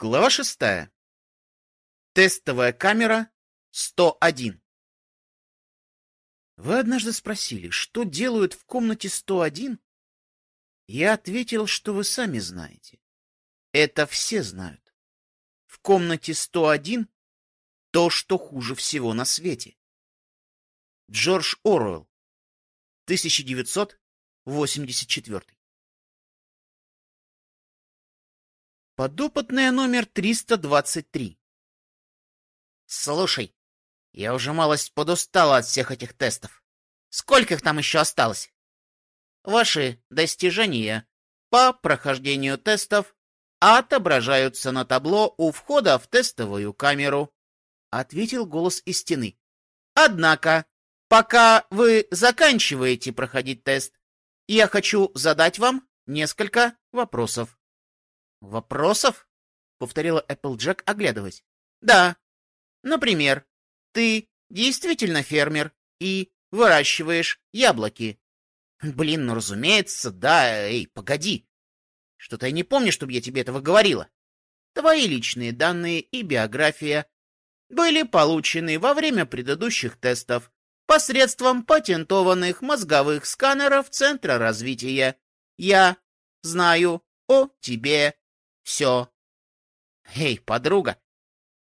Глава шестая. Тестовая камера 101. Вы однажды спросили, что делают в комнате 101? Я ответил, что вы сами знаете. Это все знают. В комнате 101 то, что хуже всего на свете. Джордж Оруэлл, 1984. Подопытная номер 323. Слушай, я уже малость подустала от всех этих тестов. Сколько их там еще осталось? Ваши достижения по прохождению тестов отображаются на табло у входа в тестовую камеру, ответил голос из стены. Однако, пока вы заканчиваете проходить тест, я хочу задать вам несколько вопросов. «Вопросов?» — повторила Эпплджек, оглядываясь. «Да. Например, ты действительно фермер и выращиваешь яблоки?» «Блин, ну разумеется, да. Эй, погоди. Что-то я не помню, чтобы я тебе этого говорила. Твои личные данные и биография были получены во время предыдущих тестов посредством патентованных мозговых сканеров Центра развития. Я знаю о тебе все. Эй, подруга,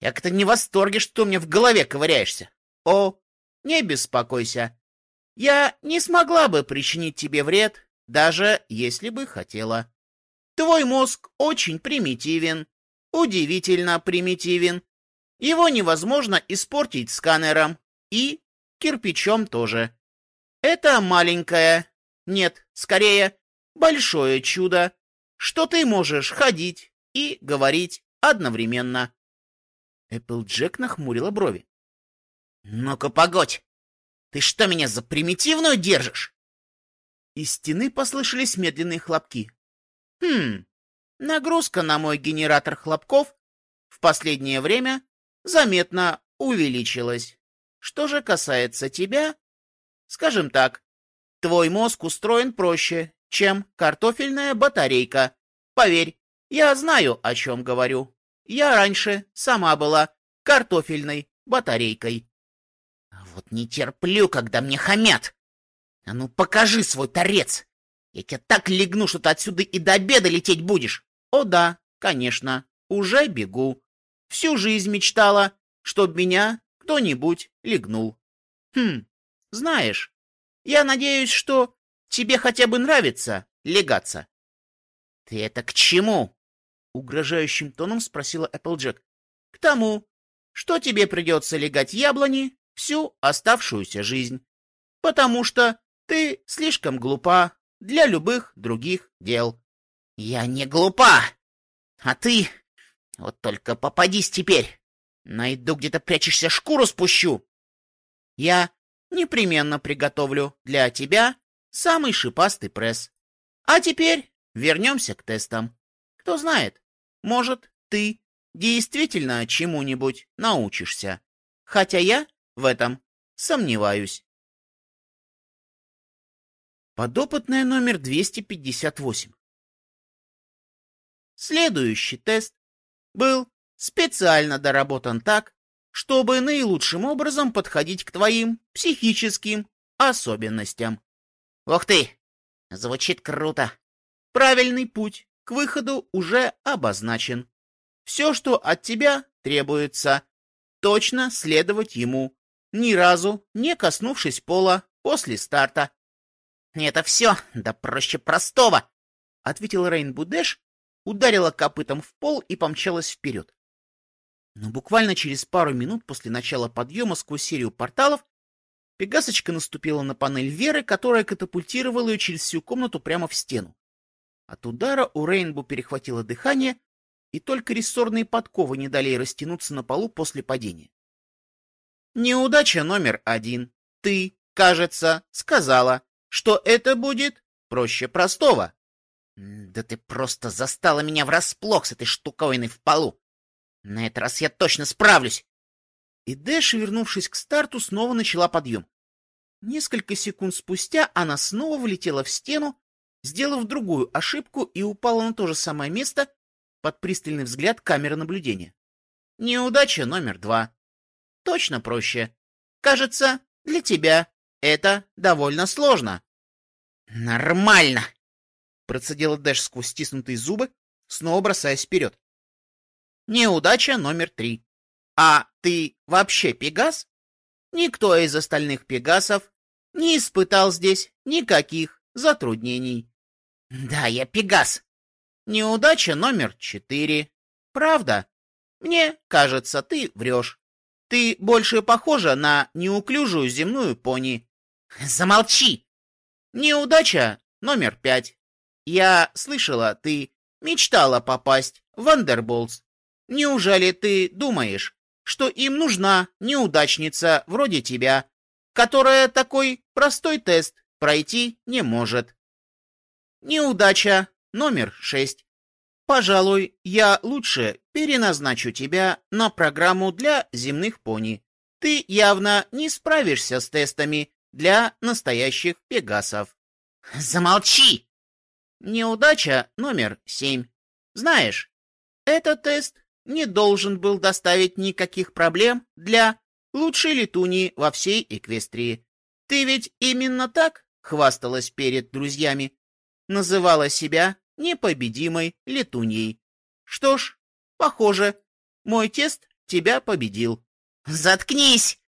я как-то не в восторге, что меня в голове ковыряешься. О, не беспокойся. Я не смогла бы причинить тебе вред, даже если бы хотела. Твой мозг очень примитивен, удивительно примитивен. Его невозможно испортить сканером и кирпичом тоже. Это маленькое, нет, скорее, большое чудо, что ты можешь ходить и говорить одновременно. Эпплджек нахмурила брови. — Ну-ка, погодь! Ты что, меня за примитивную держишь? Из стены послышались медленные хлопки. Хм, нагрузка на мой генератор хлопков в последнее время заметно увеличилась. Что же касается тебя, скажем так, твой мозг устроен проще, чем картофельная батарейка. Поверь, я знаю, о чем говорю. Я раньше сама была картофельной батарейкой. А вот не терплю, когда мне хамят. А ну покажи свой торец. Я тебя так легну, что ты отсюда и до обеда лететь будешь. О да, конечно, уже бегу. Всю жизнь мечтала, чтоб меня кто-нибудь легнул. Хм, знаешь, я надеюсь, что Тебе хотя бы нравится легаться? — Ты это к чему? — угрожающим тоном спросила Эпплджек. — К тому, что тебе придется легать яблони всю оставшуюся жизнь, потому что ты слишком глупа для любых других дел. — Я не глупа, а ты... Вот только попадись теперь. Найду, где-то прячешься, шкуру спущу. Я непременно приготовлю для тебя самый шипастый пресс. А теперь вернемся к тестам. Кто знает, может, ты действительно чему-нибудь научишься. Хотя я в этом сомневаюсь. Подопытная номер 258. Следующий тест был специально доработан так, чтобы наилучшим образом подходить к твоим психическим особенностям. Ух ты! Звучит круто. Правильный путь к выходу уже обозначен. Все, что от тебя требуется, точно следовать ему, ни разу не коснувшись пола после старта. — Это все, да проще простого, — ответил Рейнбу Дэш, ударила копытом в пол и помчалась вперед. Но буквально через пару минут после начала подъема сквозь серию порталов Пегасочка наступила на панель Веры, которая катапультировала ее через всю комнату прямо в стену. От удара у Рейнбу перехватило дыхание, и только рессорные подковы не дали ей растянуться на полу после падения. Неудача номер один. Ты, кажется, сказала, что это будет проще простого. Да ты просто застала меня врасплох с этой штуковиной в полу. На этот раз я точно справлюсь. И Дэш, вернувшись к старту, снова начала подъем. Несколько секунд спустя она снова влетела в стену, сделав другую ошибку и упала на то же самое место, под пристальный взгляд камеры наблюдения. Неудача номер два. Точно проще. Кажется, для тебя это довольно сложно. Нормально, процедила Дэш сквозь стиснутые зубы, снова бросаясь вперед. Неудача номер три. А ты вообще Пегас? Никто из остальных Пегасов не испытал здесь никаких затруднений. Да, я Пегас. Неудача номер четыре. Правда? Мне кажется, ты врешь. Ты больше похожа на неуклюжую земную пони. Замолчи! Неудача номер пять. Я слышала, ты мечтала попасть в Вандерболтс. Неужели ты думаешь, что им нужна неудачница вроде тебя, которая такой простой тест пройти не может? Неудача номер шесть. Пожалуй, я лучше переназначу тебя на программу для земных пони. Ты явно не справишься с тестами для настоящих пегасов. Замолчи! Неудача номер семь. Знаешь, этот тест не должен был доставить никаких проблем для лучшей летуньи во всей Эквестрии. Ты ведь именно так хвасталась перед друзьями, называла себя непобедимой летуньей. Что ж, похоже, мой тест тебя победил. Заткнись!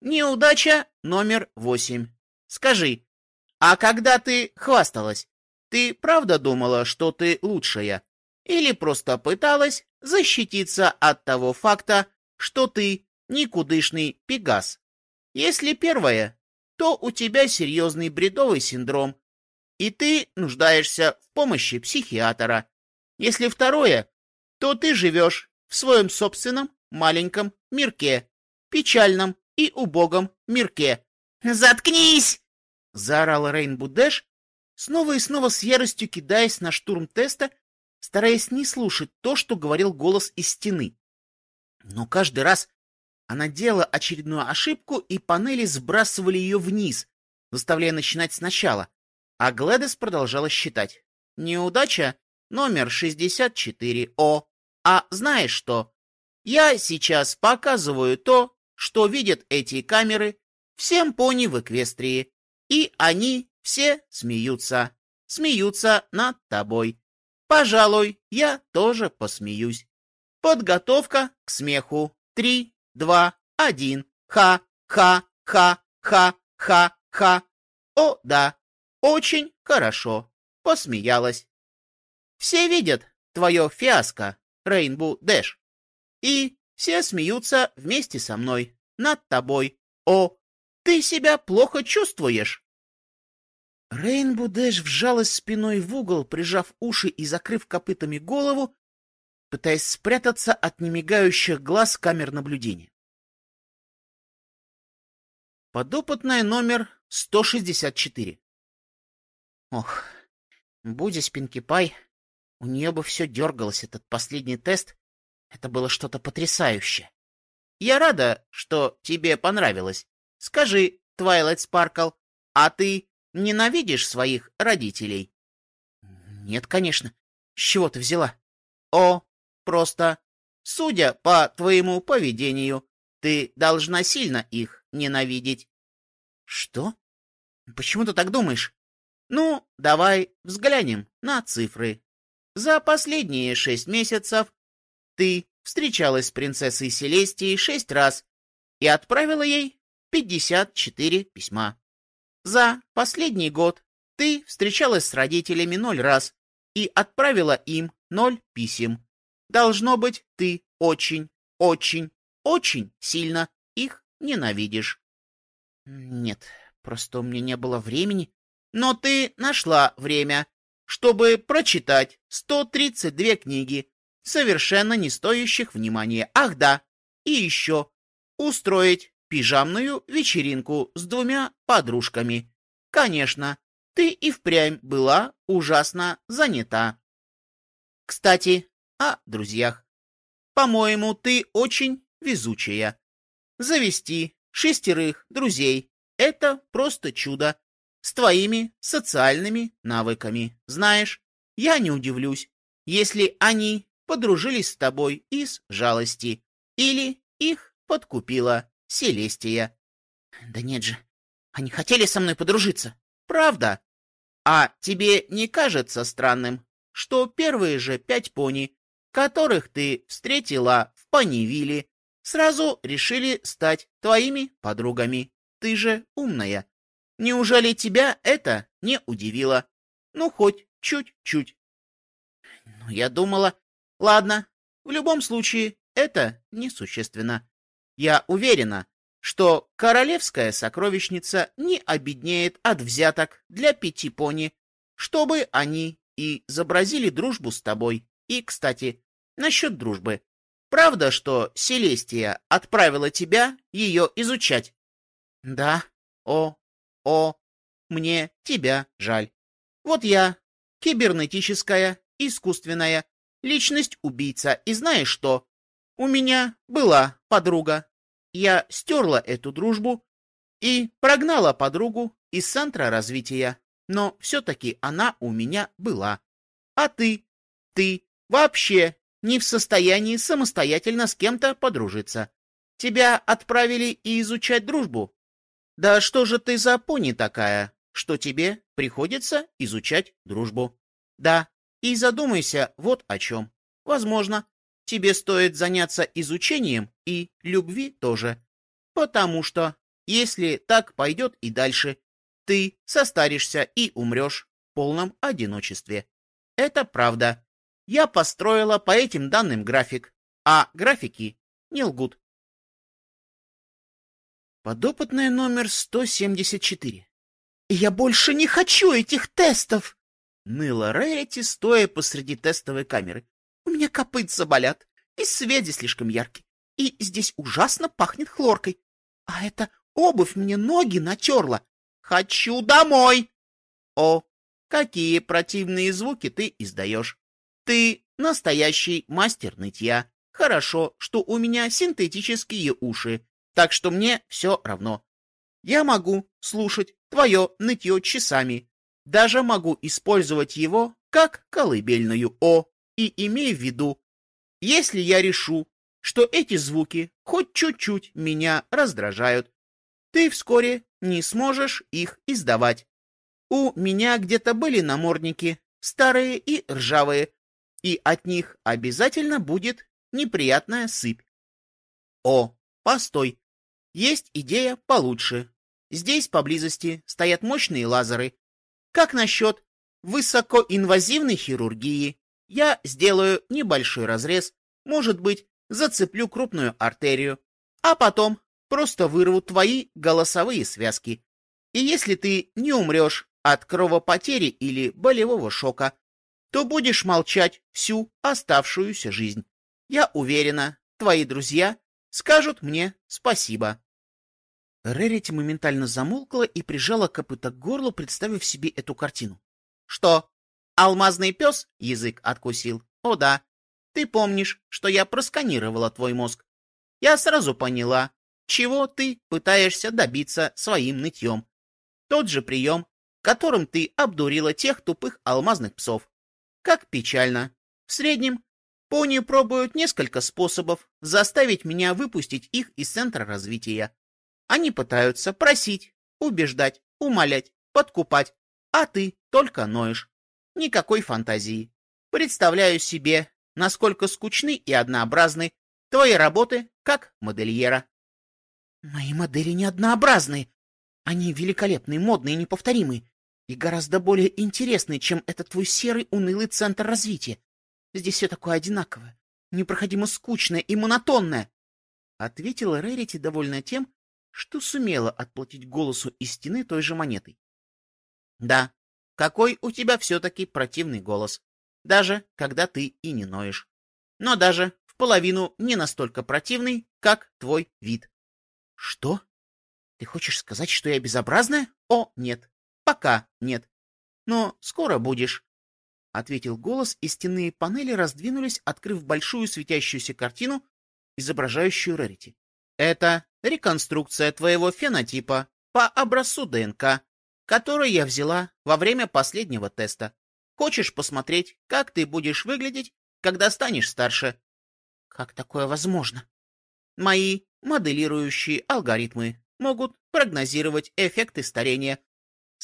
Неудача номер восемь. Скажи, а когда ты хвасталась, ты правда думала, что ты лучшая? Или просто пыталась защититься от того факта, что ты никудышный пегас? Если первое, то у тебя серьезный бредовый синдром, и ты нуждаешься в помощи психиатра. Если второе, то ты живешь в своем собственном маленьком мирке, печальном и убогом мирке. «Заткнись!» — заорал Рейнбу Дэш, снова и снова с яростью кидаясь на штурм теста, стараясь не слушать то, что говорил голос из стены. Но каждый раз она делала очередную ошибку, и панели сбрасывали ее вниз, заставляя начинать сначала, а Глэдис продолжала считать. Неудача номер 64О. А знаешь что? Я сейчас показываю то, что видят эти камеры всем пони в Эквестрии, и они все смеются. Смеются над тобой. Пожалуй, я тоже посмеюсь. Подготовка к смеху. Три, два, один. Ха, ха, ха, ха, ха, ха. О, да, очень хорошо. Посмеялась. Все видят твое фиаско, Рейнбу Дэш. И все смеются вместе со мной, над тобой. О, ты себя плохо чувствуешь. Рейнбу Дэш вжалась спиной в угол, прижав уши и закрыв копытами голову, пытаясь спрятаться от немигающих глаз камер наблюдения. Подопытная номер 164. Ох, будь Пинки Пай, у нее бы все дергалось, этот последний тест. Это было что-то потрясающее. Я рада, что тебе понравилось. Скажи, Твайлайт Спаркл, а ты ненавидишь своих родителей? Нет, конечно. С чего ты взяла? О, просто, судя по твоему поведению, ты должна сильно их ненавидеть. Что? Почему ты так думаешь? Ну, давай взглянем на цифры. За последние шесть месяцев ты встречалась с принцессой Селестией шесть раз и отправила ей 54 письма. За последний год ты встречалась с родителями ноль раз и отправила им ноль писем. Должно быть, ты очень, очень, очень сильно их ненавидишь. Нет, просто у меня не было времени. Но ты нашла время, чтобы прочитать 132 книги, совершенно не стоящих внимания. Ах да, и еще устроить пижамную вечеринку с двумя подружками. Конечно, ты и впрямь была ужасно занята. Кстати, о друзьях. По-моему, ты очень везучая. Завести шестерых друзей — это просто чудо. С твоими социальными навыками. Знаешь, я не удивлюсь, если они подружились с тобой из жалости, или их подкупила Селестия. Да нет же, они хотели со мной подружиться. Правда? А тебе не кажется странным, что первые же пять пони, которых ты встретила в Панивиле, сразу решили стать твоими подругами? Ты же умная. Неужели тебя это не удивило? Ну, хоть чуть-чуть. Ну, я думала... Ладно, в любом случае, это несущественно. Я уверена, что королевская сокровищница не обеднеет от взяток для пяти пони, чтобы они и изобразили дружбу с тобой. И, кстати, насчет дружбы. Правда, что Селестия отправила тебя ее изучать? Да. О, о, мне тебя жаль. Вот я, кибернетическая, искусственная, личность-убийца, и знаешь что? У меня была подруга. Я стерла эту дружбу и прогнала подругу из центра развития, но все-таки она у меня была. А ты, ты вообще не в состоянии самостоятельно с кем-то подружиться. Тебя отправили и изучать дружбу, да что же ты за пони такая, что тебе приходится изучать дружбу? Да, и задумайся вот о чем. Возможно, тебе стоит заняться изучением и любви тоже. Потому что, если так пойдет и дальше, ты состаришься и умрешь в полном одиночестве. Это правда. Я построила по этим данным график, а графики не лгут. Подопытная номер 174. «Я больше не хочу этих тестов!» Ныла Рерити, стоя посреди тестовой камеры. «У меня копытца болят, и свет слишком яркий, и здесь ужасно пахнет хлоркой. А эта обувь мне ноги натерла. Хочу домой!» «О, какие противные звуки ты издаешь! Ты настоящий мастер нытья. Хорошо, что у меня синтетические уши, так что мне все равно. Я могу слушать твое нытье часами, даже могу использовать его как колыбельную «о», и имею в виду, если я решу, что эти звуки хоть чуть-чуть меня раздражают, ты вскоре не сможешь их издавать. У меня где-то были намордники, старые и ржавые, и от них обязательно будет неприятная сыпь. О, постой, есть идея получше. Здесь поблизости стоят мощные лазеры. Как насчет высокоинвазивной хирургии? Я сделаю небольшой разрез, может быть, зацеплю крупную артерию, а потом просто вырву твои голосовые связки. И если ты не умрешь от кровопотери или болевого шока, то будешь молчать всю оставшуюся жизнь. Я уверена, твои друзья скажут мне спасибо. Рерити моментально замолкла и прижала копыта к горлу, представив себе эту картину. — Что? Алмазный пес язык откусил? О да. Ты помнишь, что я просканировала твой мозг. Я сразу поняла, чего ты пытаешься добиться своим нытьем. Тот же прием, которым ты обдурила тех тупых алмазных псов. Как печально. В среднем пони пробуют несколько способов заставить меня выпустить их из центра развития. Они пытаются просить, убеждать, умолять, подкупать, а ты только ноешь. Никакой фантазии. Представляю себе, насколько скучны и однообразны твои работы как модельера. Мои модели не однообразны. Они великолепные, модные, неповторимые и гораздо более интересные, чем этот твой серый унылый центр развития. Здесь все такое одинаковое, непроходимо скучное и монотонное. Ответила Рерити, довольная тем, что сумела отплатить голосу из стены той же монетой. Да, какой у тебя все-таки противный голос, даже когда ты и не ноешь. Но даже в половину не настолько противный, как твой вид. Что? Ты хочешь сказать, что я безобразная? О, нет. Пока нет. Но скоро будешь. — ответил голос, и стенные панели раздвинулись, открыв большую светящуюся картину, изображающую Рерити. Это реконструкция твоего фенотипа по образцу ДНК, который я взяла во время последнего теста. Хочешь посмотреть, как ты будешь выглядеть когда станешь старше. Как такое возможно? Мои моделирующие алгоритмы могут прогнозировать эффекты старения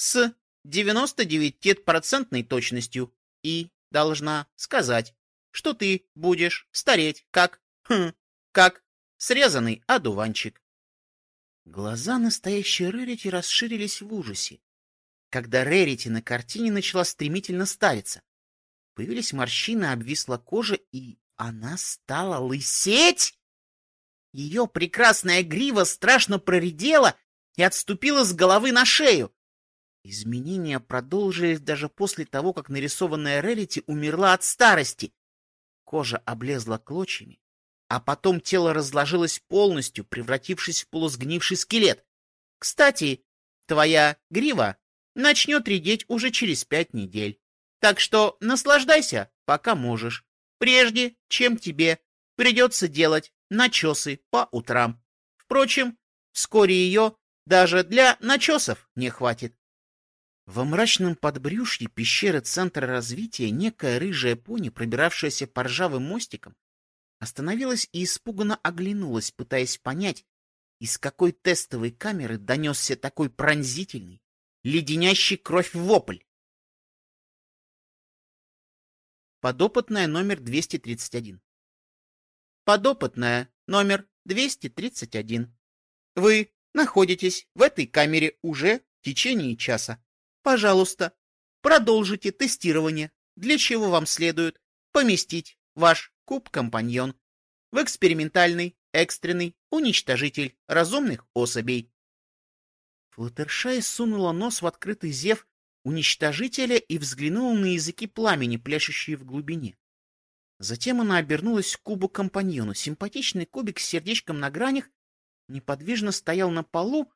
с 99% точностью и должна сказать, что ты будешь стареть как, хм, как срезанный одуванчик. Глаза настоящей Рерити расширились в ужасе, когда Рерити на картине начала стремительно стариться. Появились морщины, обвисла кожа, и она стала лысеть. Ее прекрасная грива страшно проредела и отступила с головы на шею. Изменения продолжились даже после того, как нарисованная Рерити умерла от старости. Кожа облезла клочьями, а потом тело разложилось полностью, превратившись в полусгнивший скелет. Кстати, твоя грива начнет редеть уже через пять недель. Так что наслаждайся, пока можешь, прежде чем тебе придется делать начесы по утрам. Впрочем, вскоре ее даже для начесов не хватит. Во мрачном подбрюшье пещеры Центра развития некая рыжая пони, пробиравшаяся по ржавым мостикам, остановилась и испуганно оглянулась, пытаясь понять, из какой тестовой камеры донесся такой пронзительный, леденящий кровь вопль. Подопытная номер 231 Подопытная номер 231. Вы находитесь в этой камере уже в течение часа. Пожалуйста, продолжите тестирование, для чего вам следует поместить ваш куб-компаньон в экспериментальный экстренный уничтожитель разумных особей. Флаттершай сунула нос в открытый зев уничтожителя и взглянула на языки пламени, пляшущие в глубине. Затем она обернулась к кубу-компаньону. Симпатичный кубик с сердечком на гранях неподвижно стоял на полу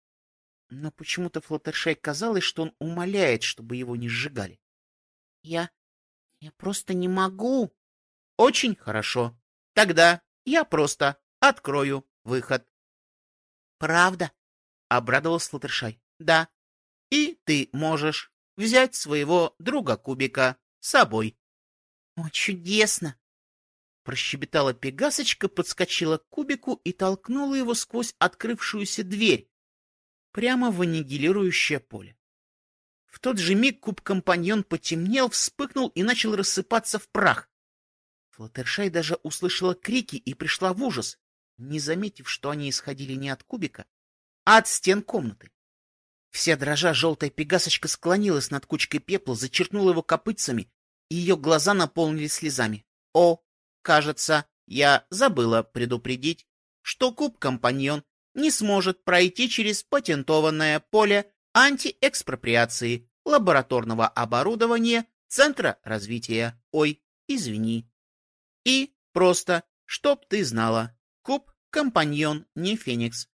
но почему-то Флаттершай казалось, что он умоляет, чтобы его не сжигали. — Я... я просто не могу. — Очень хорошо. Тогда я просто открою выход. — Правда? — обрадовался Флаттершай. — Да. И ты можешь взять своего друга Кубика с собой. — О, чудесно! Прощебетала Пегасочка, подскочила к Кубику и толкнула его сквозь открывшуюся дверь, прямо в аннигилирующее поле. В тот же миг куб-компаньон потемнел, вспыхнул и начал рассыпаться в прах. Флаттершай даже услышала крики и пришла в ужас, не заметив, что они исходили не от кубика, а от стен комнаты. Вся дрожа желтая пегасочка склонилась над кучкой пепла, зачеркнула его копытцами, и ее глаза наполнились слезами. О, кажется, я забыла предупредить, что куб-компаньон не сможет пройти через патентованное поле антиэкспроприации лабораторного оборудования Центра развития. Ой, извини. И просто, чтоб ты знала, Куб — компаньон, не Феникс.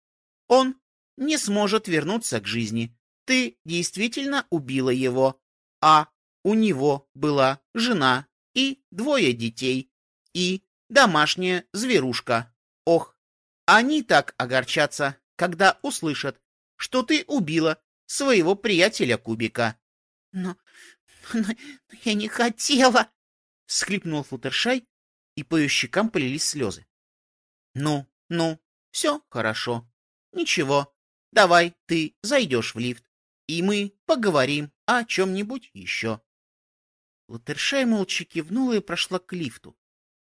Он не сможет вернуться к жизни. Ты действительно убила его, а у него была жена и двое детей, и домашняя зверушка. Ох, они так огорчатся, когда услышат, что ты убила своего приятеля Кубика. — Но, но я не хотела! — всхлипнул Флуттершай, и по ее щекам полились слезы. — Ну, ну, все хорошо. Ничего, давай ты зайдешь в лифт, и мы поговорим о чем-нибудь еще. Латершай молча кивнула и прошла к лифту,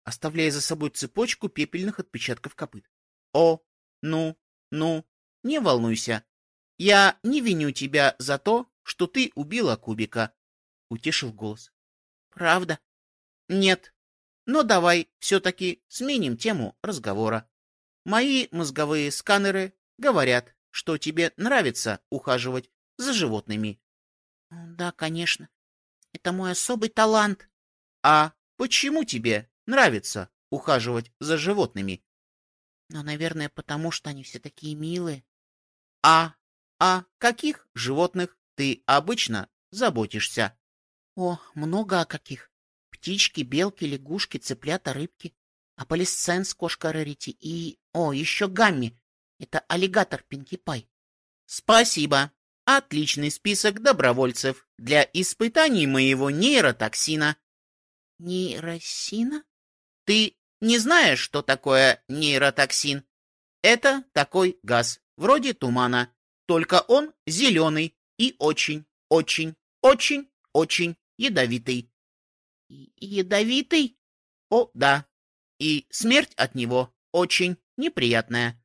оставляя за собой цепочку пепельных отпечатков копыт. О, ну, ну, не волнуйся. Я не виню тебя за то, что ты убила Кубика, — утешил голос. Правда? Нет. Но давай все-таки сменим тему разговора. Мои мозговые сканеры говорят, что тебе нравится ухаживать за животными. Да, конечно. Это мой особый талант. А почему тебе нравится ухаживать за животными? Но, наверное, потому что они все такие милые. А, а каких животных ты обычно заботишься? О, много о каких. Птички, белки, лягушки, цыплята, рыбки. Аполисценс, кошка Рарити и... О, еще Гамми. Это аллигатор Пинки Пай. Спасибо. Отличный список добровольцев для испытаний моего нейротоксина. Нейросина? Ты не знаешь, что такое нейротоксин? Это такой газ, вроде тумана, только он зеленый и очень, очень, очень, очень ядовитый. Ядовитый? О, да. И смерть от него очень неприятная.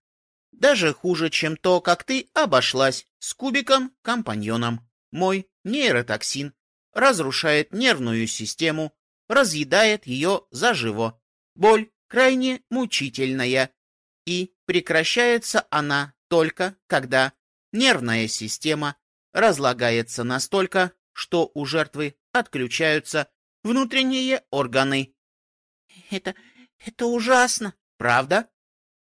Даже хуже, чем то, как ты обошлась с кубиком-компаньоном. Мой нейротоксин разрушает нервную систему, разъедает ее заживо. Боль крайне мучительная, и прекращается она только когда нервная система разлагается настолько, что у жертвы отключаются внутренние органы. Это... это ужасно, правда?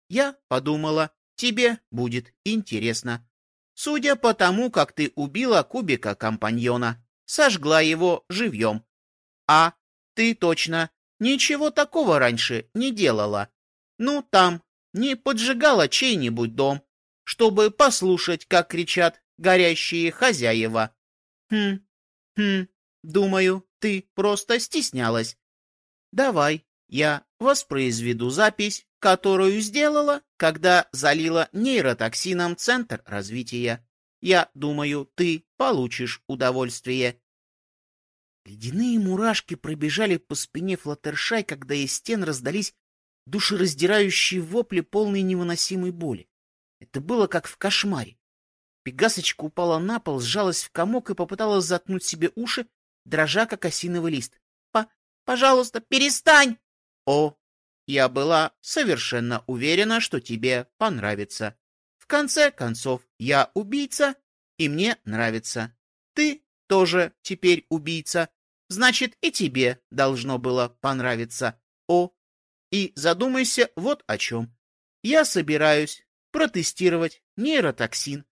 Я подумала, тебе будет интересно. Судя по тому, как ты убила кубика-компаньона, сожгла его живьем. А ты точно ничего такого раньше не делала. Ну, там, не поджигала чей-нибудь дом, чтобы послушать, как кричат горящие хозяева. Хм, хм, думаю, ты просто стеснялась. Давай, я воспроизведу запись, которую сделала, когда залила нейротоксином Центр развития. Я думаю, ты получишь удовольствие. Ледяные мурашки пробежали по спине Флаттершай, когда из стен раздались душераздирающие вопли, полные невыносимой боли. Это было как в кошмаре. Пегасочка упала на пол, сжалась в комок и попыталась заткнуть себе уши, дрожа, как осиновый лист. По «Пожалуйста, перестань!» «О, я была совершенно уверена, что тебе понравится. В конце концов, я убийца, и мне нравится. Ты тоже теперь убийца, значит, и тебе должно было понравиться. О, и задумайся вот о чем. Я собираюсь протестировать нейротоксин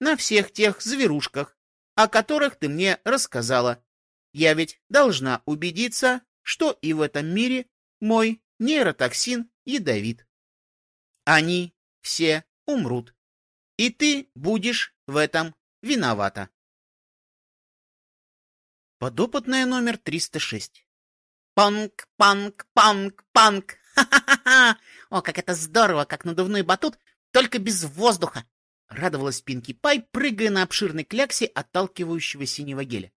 на всех тех зверушках, о которых ты мне рассказала. Я ведь должна убедиться, что и в этом мире мой нейротоксин ядовит. Они все умрут, и ты будешь в этом виновата. Подопытная номер 306. Панк, панк, панк, панк. Ха-ха-ха! О, как это здорово, как надувной батут, только без воздуха. Радовалась Пинки Пай, прыгая на обширной кляксе отталкивающего синего геля.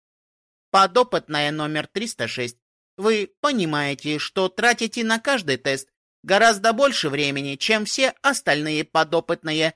Подопытная номер 306. Вы понимаете, что тратите на каждый тест гораздо больше времени, чем все остальные подопытные.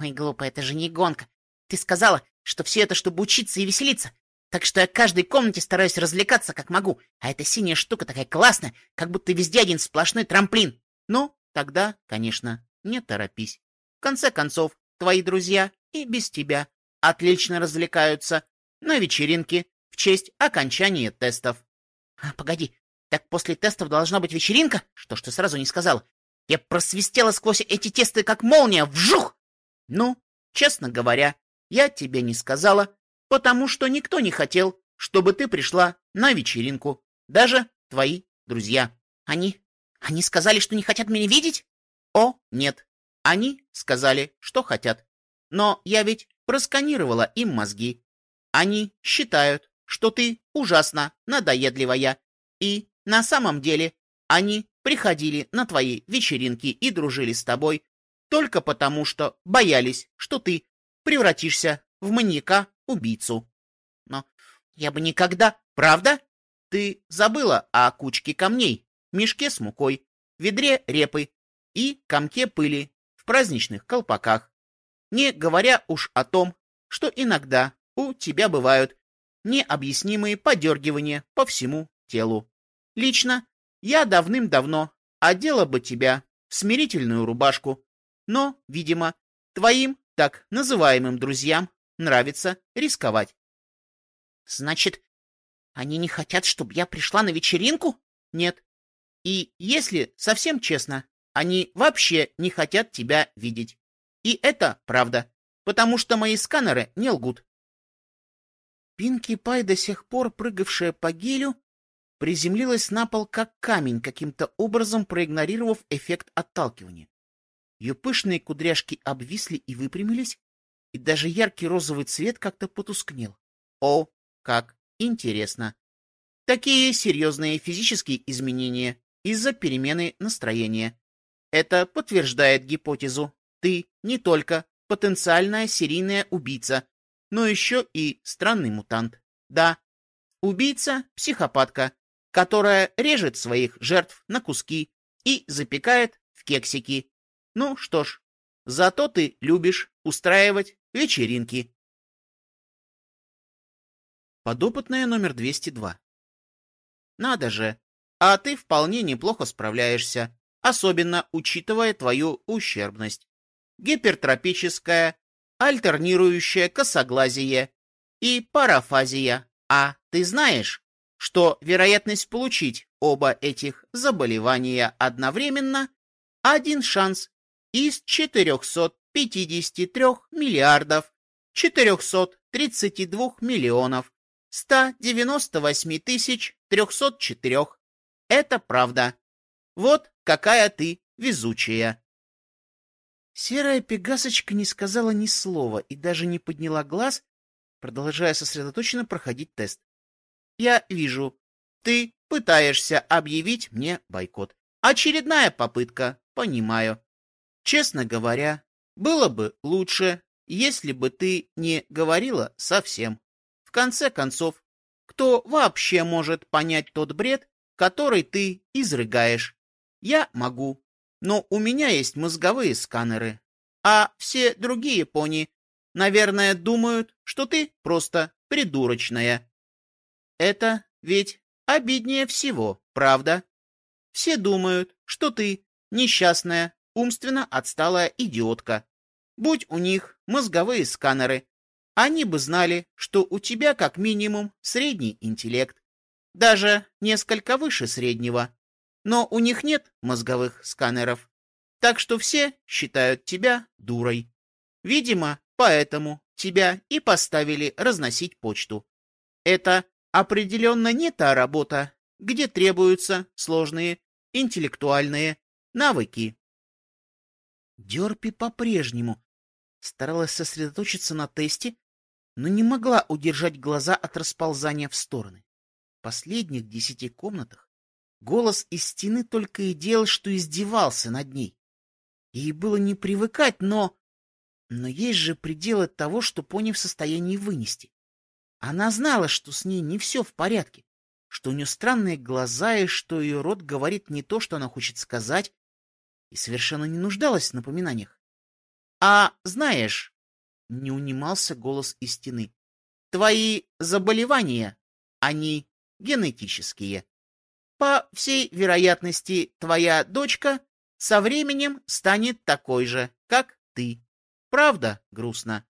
Ой, глупо, это же не гонка. Ты сказала, что все это, чтобы учиться и веселиться. Так что я в каждой комнате стараюсь развлекаться, как могу. А эта синяя штука такая классная, как будто везде один сплошной трамплин. Ну, тогда, конечно, не торопись. В конце концов, твои друзья и без тебя отлично развлекаются на вечеринке в честь окончания тестов. А, погоди, так после тестов должна быть вечеринка? Что ж ты сразу не сказал? Я просвистела сквозь эти тесты, как молния, вжух! Ну, честно говоря, я тебе не сказала, потому что никто не хотел, чтобы ты пришла на вечеринку, даже твои друзья. Они... они сказали, что не хотят меня видеть? О, нет, они сказали, что хотят. Но я ведь просканировала им мозги. Они считают, что ты ужасно надоедливая. И на самом деле они приходили на твои вечеринки и дружили с тобой только потому, что боялись, что ты превратишься в маньяка-убийцу. Но я бы никогда... Правда? Ты забыла о кучке камней, мешке с мукой, ведре репы и комке пыли в праздничных колпаках. Не говоря уж о том, что иногда у тебя бывают необъяснимые подергивания по всему телу. Лично я давным-давно одела бы тебя в смирительную рубашку, но, видимо, твоим так называемым друзьям нравится рисковать. Значит, они не хотят, чтобы я пришла на вечеринку? Нет. И если совсем честно, они вообще не хотят тебя видеть. И это правда, потому что мои сканеры не лгут. Пинки Пай, до сих пор прыгавшая по гелю, приземлилась на пол как камень, каким-то образом проигнорировав эффект отталкивания. Ее пышные кудряшки обвисли и выпрямились, и даже яркий розовый цвет как-то потускнел. О, как интересно! Такие серьезные физические изменения из-за перемены настроения. Это подтверждает гипотезу. Ты не только потенциальная серийная убийца, но еще и странный мутант. Да, убийца-психопатка, которая режет своих жертв на куски и запекает в кексики. Ну что ж, зато ты любишь устраивать вечеринки. Подопытная номер 202. Надо же, а ты вполне неплохо справляешься, особенно учитывая твою ущербность. Гипертропическая, альтернирующее косоглазие и парафазия. А ты знаешь, что вероятность получить оба этих заболевания одновременно – один шанс из 453 миллиардов 432 миллионов 198 тысяч 304. Это правда. Вот какая ты везучая. Серая пегасочка не сказала ни слова и даже не подняла глаз, продолжая сосредоточенно проходить тест. Я вижу, ты пытаешься объявить мне бойкот. Очередная попытка, понимаю. Честно говоря, было бы лучше, если бы ты не говорила совсем. В конце концов, кто вообще может понять тот бред, который ты изрыгаешь? Я могу но у меня есть мозговые сканеры. А все другие пони, наверное, думают, что ты просто придурочная. Это ведь обиднее всего, правда? Все думают, что ты несчастная, умственно отсталая идиотка. Будь у них мозговые сканеры, они бы знали, что у тебя как минимум средний интеллект, даже несколько выше среднего. Но у них нет мозговых сканеров. Так что все считают тебя дурой. Видимо, поэтому тебя и поставили разносить почту. Это определенно не та работа, где требуются сложные интеллектуальные навыки. Дерпи по-прежнему старалась сосредоточиться на тесте, но не могла удержать глаза от расползания в стороны. В последних десяти комнатах Голос из стены только и делал, что издевался над ней. Ей было не привыкать, но... Но есть же пределы того, что пони в состоянии вынести. Она знала, что с ней не все в порядке, что у нее странные глаза и что ее рот говорит не то, что она хочет сказать, и совершенно не нуждалась в напоминаниях. — А знаешь, — не унимался голос из стены, — твои заболевания, они генетические. По всей вероятности, твоя дочка со временем станет такой же, как ты. Правда грустно?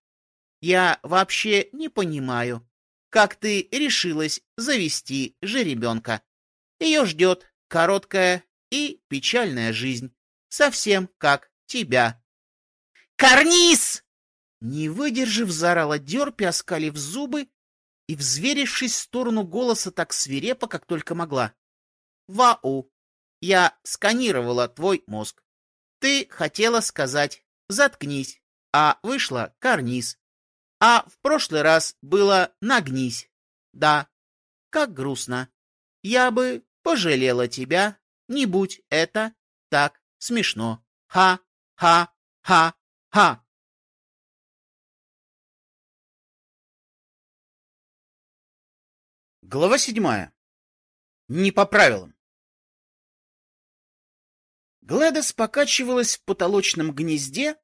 Я вообще не понимаю, как ты решилась завести жеребенка. Ее ждет короткая и печальная жизнь, совсем как тебя. «Карниз!» Не выдержав, заорала Дерпи, оскалив зубы и взверившись в сторону голоса так свирепо, как только могла. Вау, я сканировала твой мозг. Ты хотела сказать «заткнись», а вышла «карниз». А в прошлый раз было «нагнись». Да, как грустно. Я бы пожалела тебя, не будь это так смешно. Ха-ха-ха-ха. Глава седьмая. Не по правилам. Глэдос покачивалась в потолочном гнезде,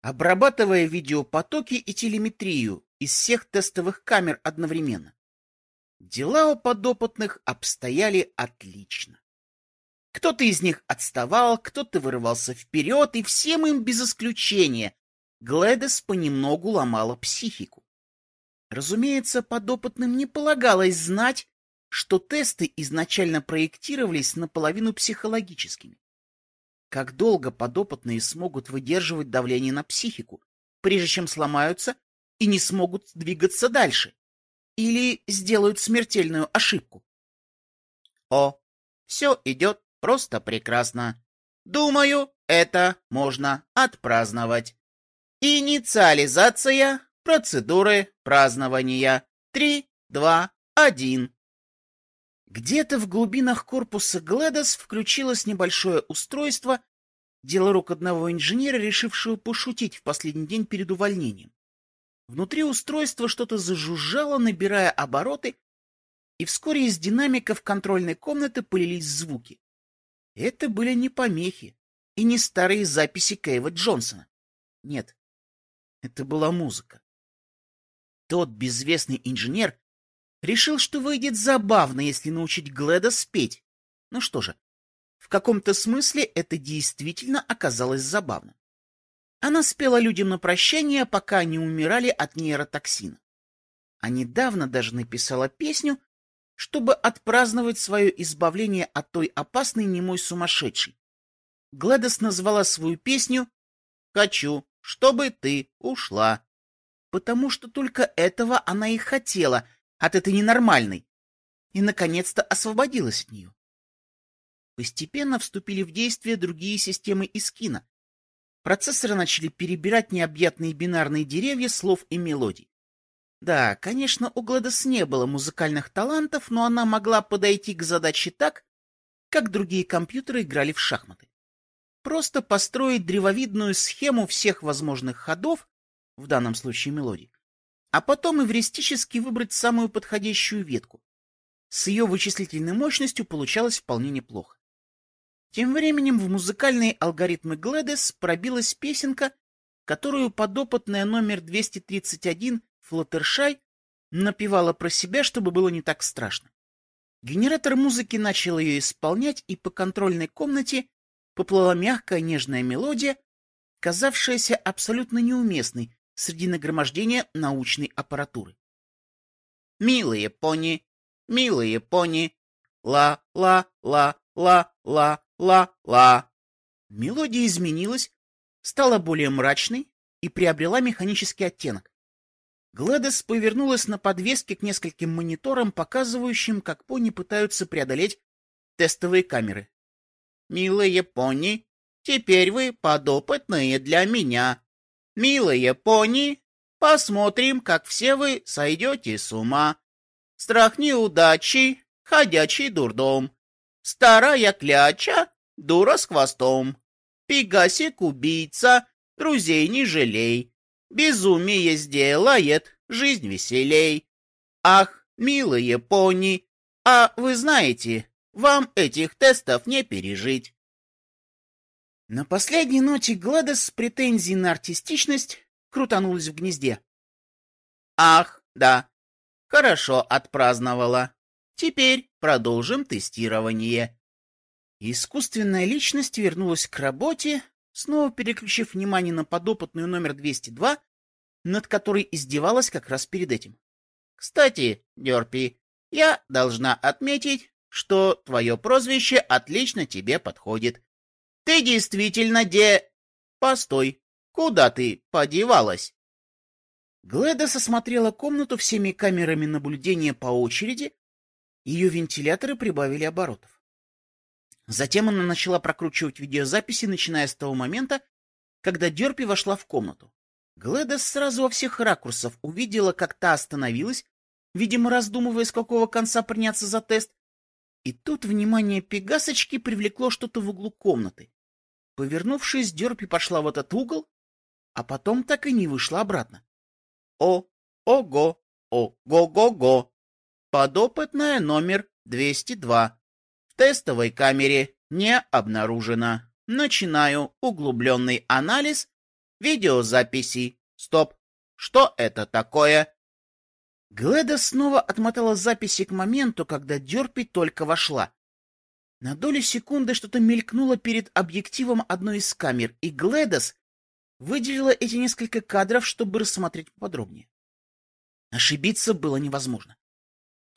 обрабатывая видеопотоки и телеметрию из всех тестовых камер одновременно. Дела у подопытных обстояли отлично. Кто-то из них отставал, кто-то вырывался вперед, и всем им без исключения Глэдес понемногу ломала психику. Разумеется, подопытным не полагалось знать, что тесты изначально проектировались наполовину психологическими. Как долго подопытные смогут выдерживать давление на психику, прежде чем сломаются и не смогут двигаться дальше? Или сделают смертельную ошибку? О, все идет просто прекрасно. Думаю, это можно отпраздновать. Инициализация процедуры празднования. Три, два, один. Где-то в глубинах корпуса Гледос включилось небольшое устройство, дело рук одного инженера, решившего пошутить в последний день перед увольнением. Внутри устройства что-то зажужжало, набирая обороты, и вскоре из динамиков контрольной комнаты полились звуки. Это были не помехи и не старые записи Кейва Джонсона. Нет, это была музыка. Тот безвестный инженер решил, что выйдет забавно, если научить Гледа спеть. Ну что же, в каком-то смысле это действительно оказалось забавно. Она спела людям на прощание, пока они умирали от нейротоксина. А недавно даже написала песню, чтобы отпраздновать свое избавление от той опасной немой сумасшедшей. Глэдос назвала свою песню «Хочу, чтобы ты ушла», потому что только этого она и хотела от этой ненормальной, и, наконец-то, освободилась от нее. Постепенно вступили в действие другие системы из кино. Процессоры начали перебирать необъятные бинарные деревья слов и мелодий. Да, конечно, у Гладос не было музыкальных талантов, но она могла подойти к задаче так, как другие компьютеры играли в шахматы. Просто построить древовидную схему всех возможных ходов, в данном случае мелодий, а потом эвристически выбрать самую подходящую ветку. С ее вычислительной мощностью получалось вполне неплохо. Тем временем в музыкальные алгоритмы Гледес пробилась песенка, которую подопытная номер 231 Флаттершай напевала про себя, чтобы было не так страшно. Генератор музыки начал ее исполнять, и по контрольной комнате поплыла мягкая нежная мелодия, казавшаяся абсолютно неуместной среди нагромождения научной аппаратуры. «Милые пони, милые пони, ла-ла-ла-ла-ла-ла». Мелодия изменилась, стала более мрачной и приобрела механический оттенок. Гладес повернулась на подвеске к нескольким мониторам, показывающим, как пони пытаются преодолеть тестовые камеры. «Милые пони, теперь вы подопытные для меня. Милые пони, посмотрим, как все вы сойдете с ума. Страх неудачи, ходячий дурдом. Старая кляча, дура с хвостом. Пегасик убийца, друзей не жалей. Безумие сделает жизнь веселей. Ах, милые пони, а вы знаете, вам этих тестов не пережить. На последней ноте Гладес с претензией на артистичность крутанулась в гнезде. Ах, да, хорошо отпраздновала. Теперь продолжим тестирование. Искусственная личность вернулась к работе, снова переключив внимание на подопытную номер 202, над которой издевалась как раз перед этим. «Кстати, Дерпи, я должна отметить, что твое прозвище отлично тебе подходит. Ты действительно де... Постой, куда ты подевалась?» Глэдес осмотрела комнату всеми камерами наблюдения по очереди, ее вентиляторы прибавили оборотов. Затем она начала прокручивать видеозаписи, начиная с того момента, когда Дерпи вошла в комнату. Глэдес сразу во всех ракурсов увидела, как та остановилась, видимо, раздумывая, с какого конца приняться за тест. И тут внимание Пегасочки привлекло что-то в углу комнаты. Повернувшись, Дерпи пошла в этот угол, а потом так и не вышла обратно. О, ого, о-го-го-го. Подопытная номер 202 тестовой камере не обнаружено. Начинаю углубленный анализ видеозаписи. Стоп. Что это такое? Гледа снова отмотала записи к моменту, когда Дерпи только вошла. На долю секунды что-то мелькнуло перед объективом одной из камер, и Гледас выделила эти несколько кадров, чтобы рассмотреть подробнее. Ошибиться было невозможно.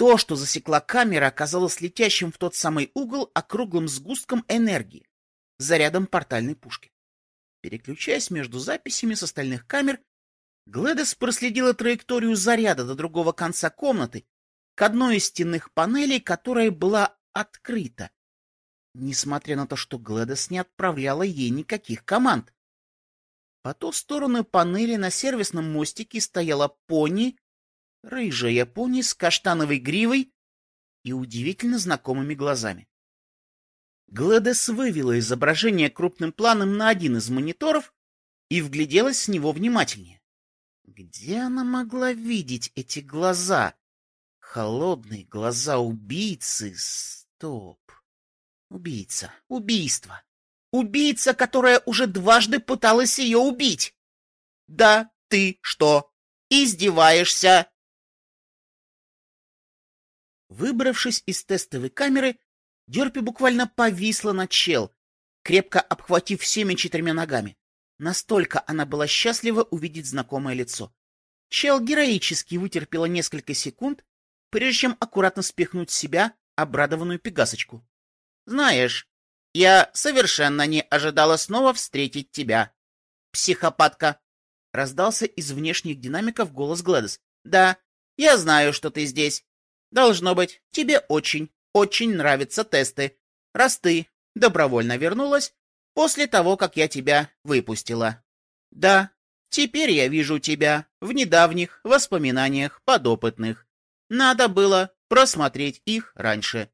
То, что засекла камера, оказалось летящим в тот самый угол округлым сгустком энергии, зарядом портальной пушки. Переключаясь между записями с остальных камер, Гледес проследила траекторию заряда до другого конца комнаты, к одной из стенных панелей, которая была открыта, несмотря на то, что Гледес не отправляла ей никаких команд. По ту сторону панели на сервисном мостике стояла пони Рыжая пони с каштановой гривой и удивительно знакомыми глазами. Глэдес вывела изображение крупным планом на один из мониторов и вгляделась с него внимательнее. Где она могла видеть эти глаза? Холодные глаза убийцы. Стоп. Убийца. Убийство. Убийца, которая уже дважды пыталась ее убить. Да ты что, издеваешься? Выбравшись из тестовой камеры, Дерпи буквально повисла на чел, крепко обхватив всеми четырьмя ногами. Настолько она была счастлива увидеть знакомое лицо. Чел героически вытерпела несколько секунд, прежде чем аккуратно спихнуть с себя обрадованную пегасочку. «Знаешь, я совершенно не ожидала снова встретить тебя, психопатка!» Раздался из внешних динамиков голос Глэдис. «Да, я знаю, что ты здесь. Должно быть, тебе очень, очень нравятся тесты, раз ты добровольно вернулась после того, как я тебя выпустила. Да, теперь я вижу тебя в недавних воспоминаниях подопытных. Надо было просмотреть их раньше.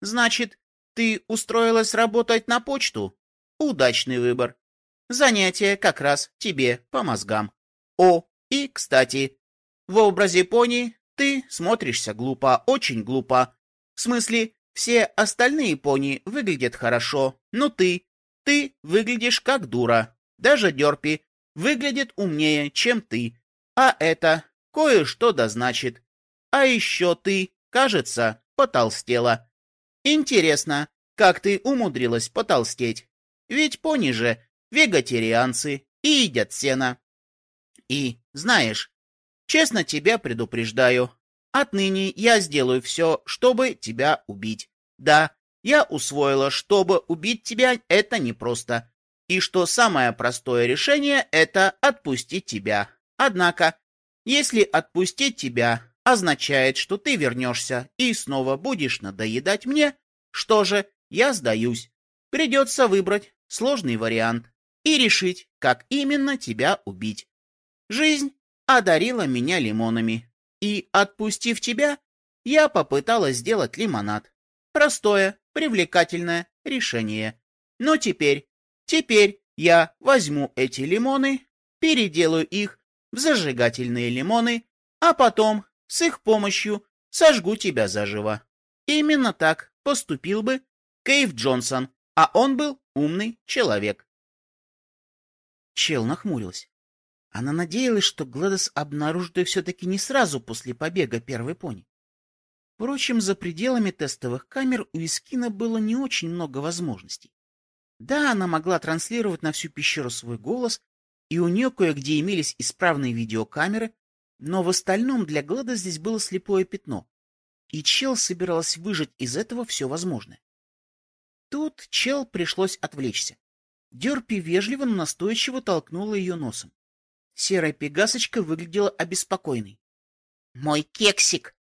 Значит, ты устроилась работать на почту? Удачный выбор. Занятие как раз тебе по мозгам. О, и, кстати, в образе пони ты смотришься глупо, очень глупо. В смысле, все остальные пони выглядят хорошо, но ты, ты выглядишь как дура. Даже Дерпи выглядит умнее, чем ты. А это кое-что да значит. А еще ты, кажется, потолстела. Интересно, как ты умудрилась потолстеть? Ведь пони же вегетарианцы и едят сено. И, знаешь, честно тебя предупреждаю, Отныне я сделаю все, чтобы тебя убить. Да, я усвоила, чтобы убить тебя это непросто. И что самое простое решение — это отпустить тебя. Однако, если отпустить тебя означает, что ты вернешься и снова будешь надоедать мне, что же, я сдаюсь. Придется выбрать сложный вариант и решить, как именно тебя убить. Жизнь одарила меня лимонами, и, отпустив тебя, я попыталась сделать лимонад. Простое, привлекательное решение. Но теперь, теперь я возьму эти лимоны, переделаю их в зажигательные лимоны, а потом с их помощью сожгу тебя заживо. Именно так поступил бы Кейв Джонсон, а он был умный человек. Чел нахмурился. Она надеялась, что Гладос обнаружит ее все-таки не сразу после побега первой пони. Впрочем, за пределами тестовых камер у Искина было не очень много возможностей. Да, она могла транслировать на всю пещеру свой голос, и у нее кое-где имелись исправные видеокамеры, но в остальном для Глада здесь было слепое пятно, и Чел собиралась выжать из этого все возможное. Тут Чел пришлось отвлечься. Дерпи вежливо, но настойчиво толкнула ее носом. Серая пегасочка выглядела обеспокоенной. «Мой кексик!»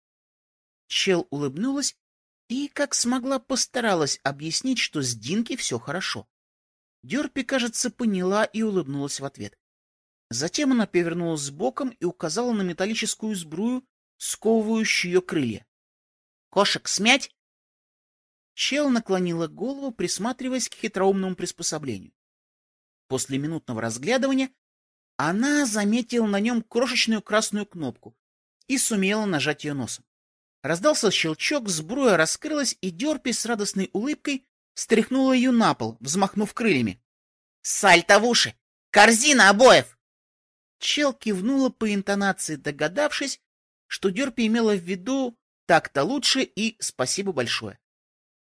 Чел улыбнулась и, как смогла, постаралась объяснить, что с Динки все хорошо. Дерпи, кажется, поняла и улыбнулась в ответ. Затем она повернулась боком и указала на металлическую сбрую, сковывающую ее крылья. «Кошек смять?» Чел наклонила голову, присматриваясь к хитроумному приспособлению. После минутного разглядывания она заметила на нем крошечную красную кнопку и сумела нажать ее носом. Раздался щелчок, сбруя раскрылась, и Дерпи с радостной улыбкой стряхнула ее на пол, взмахнув крыльями. «Сальто в уши! Корзина обоев!» Чел кивнула по интонации, догадавшись, что Дерпи имела в виду «так-то лучше» и «спасибо большое».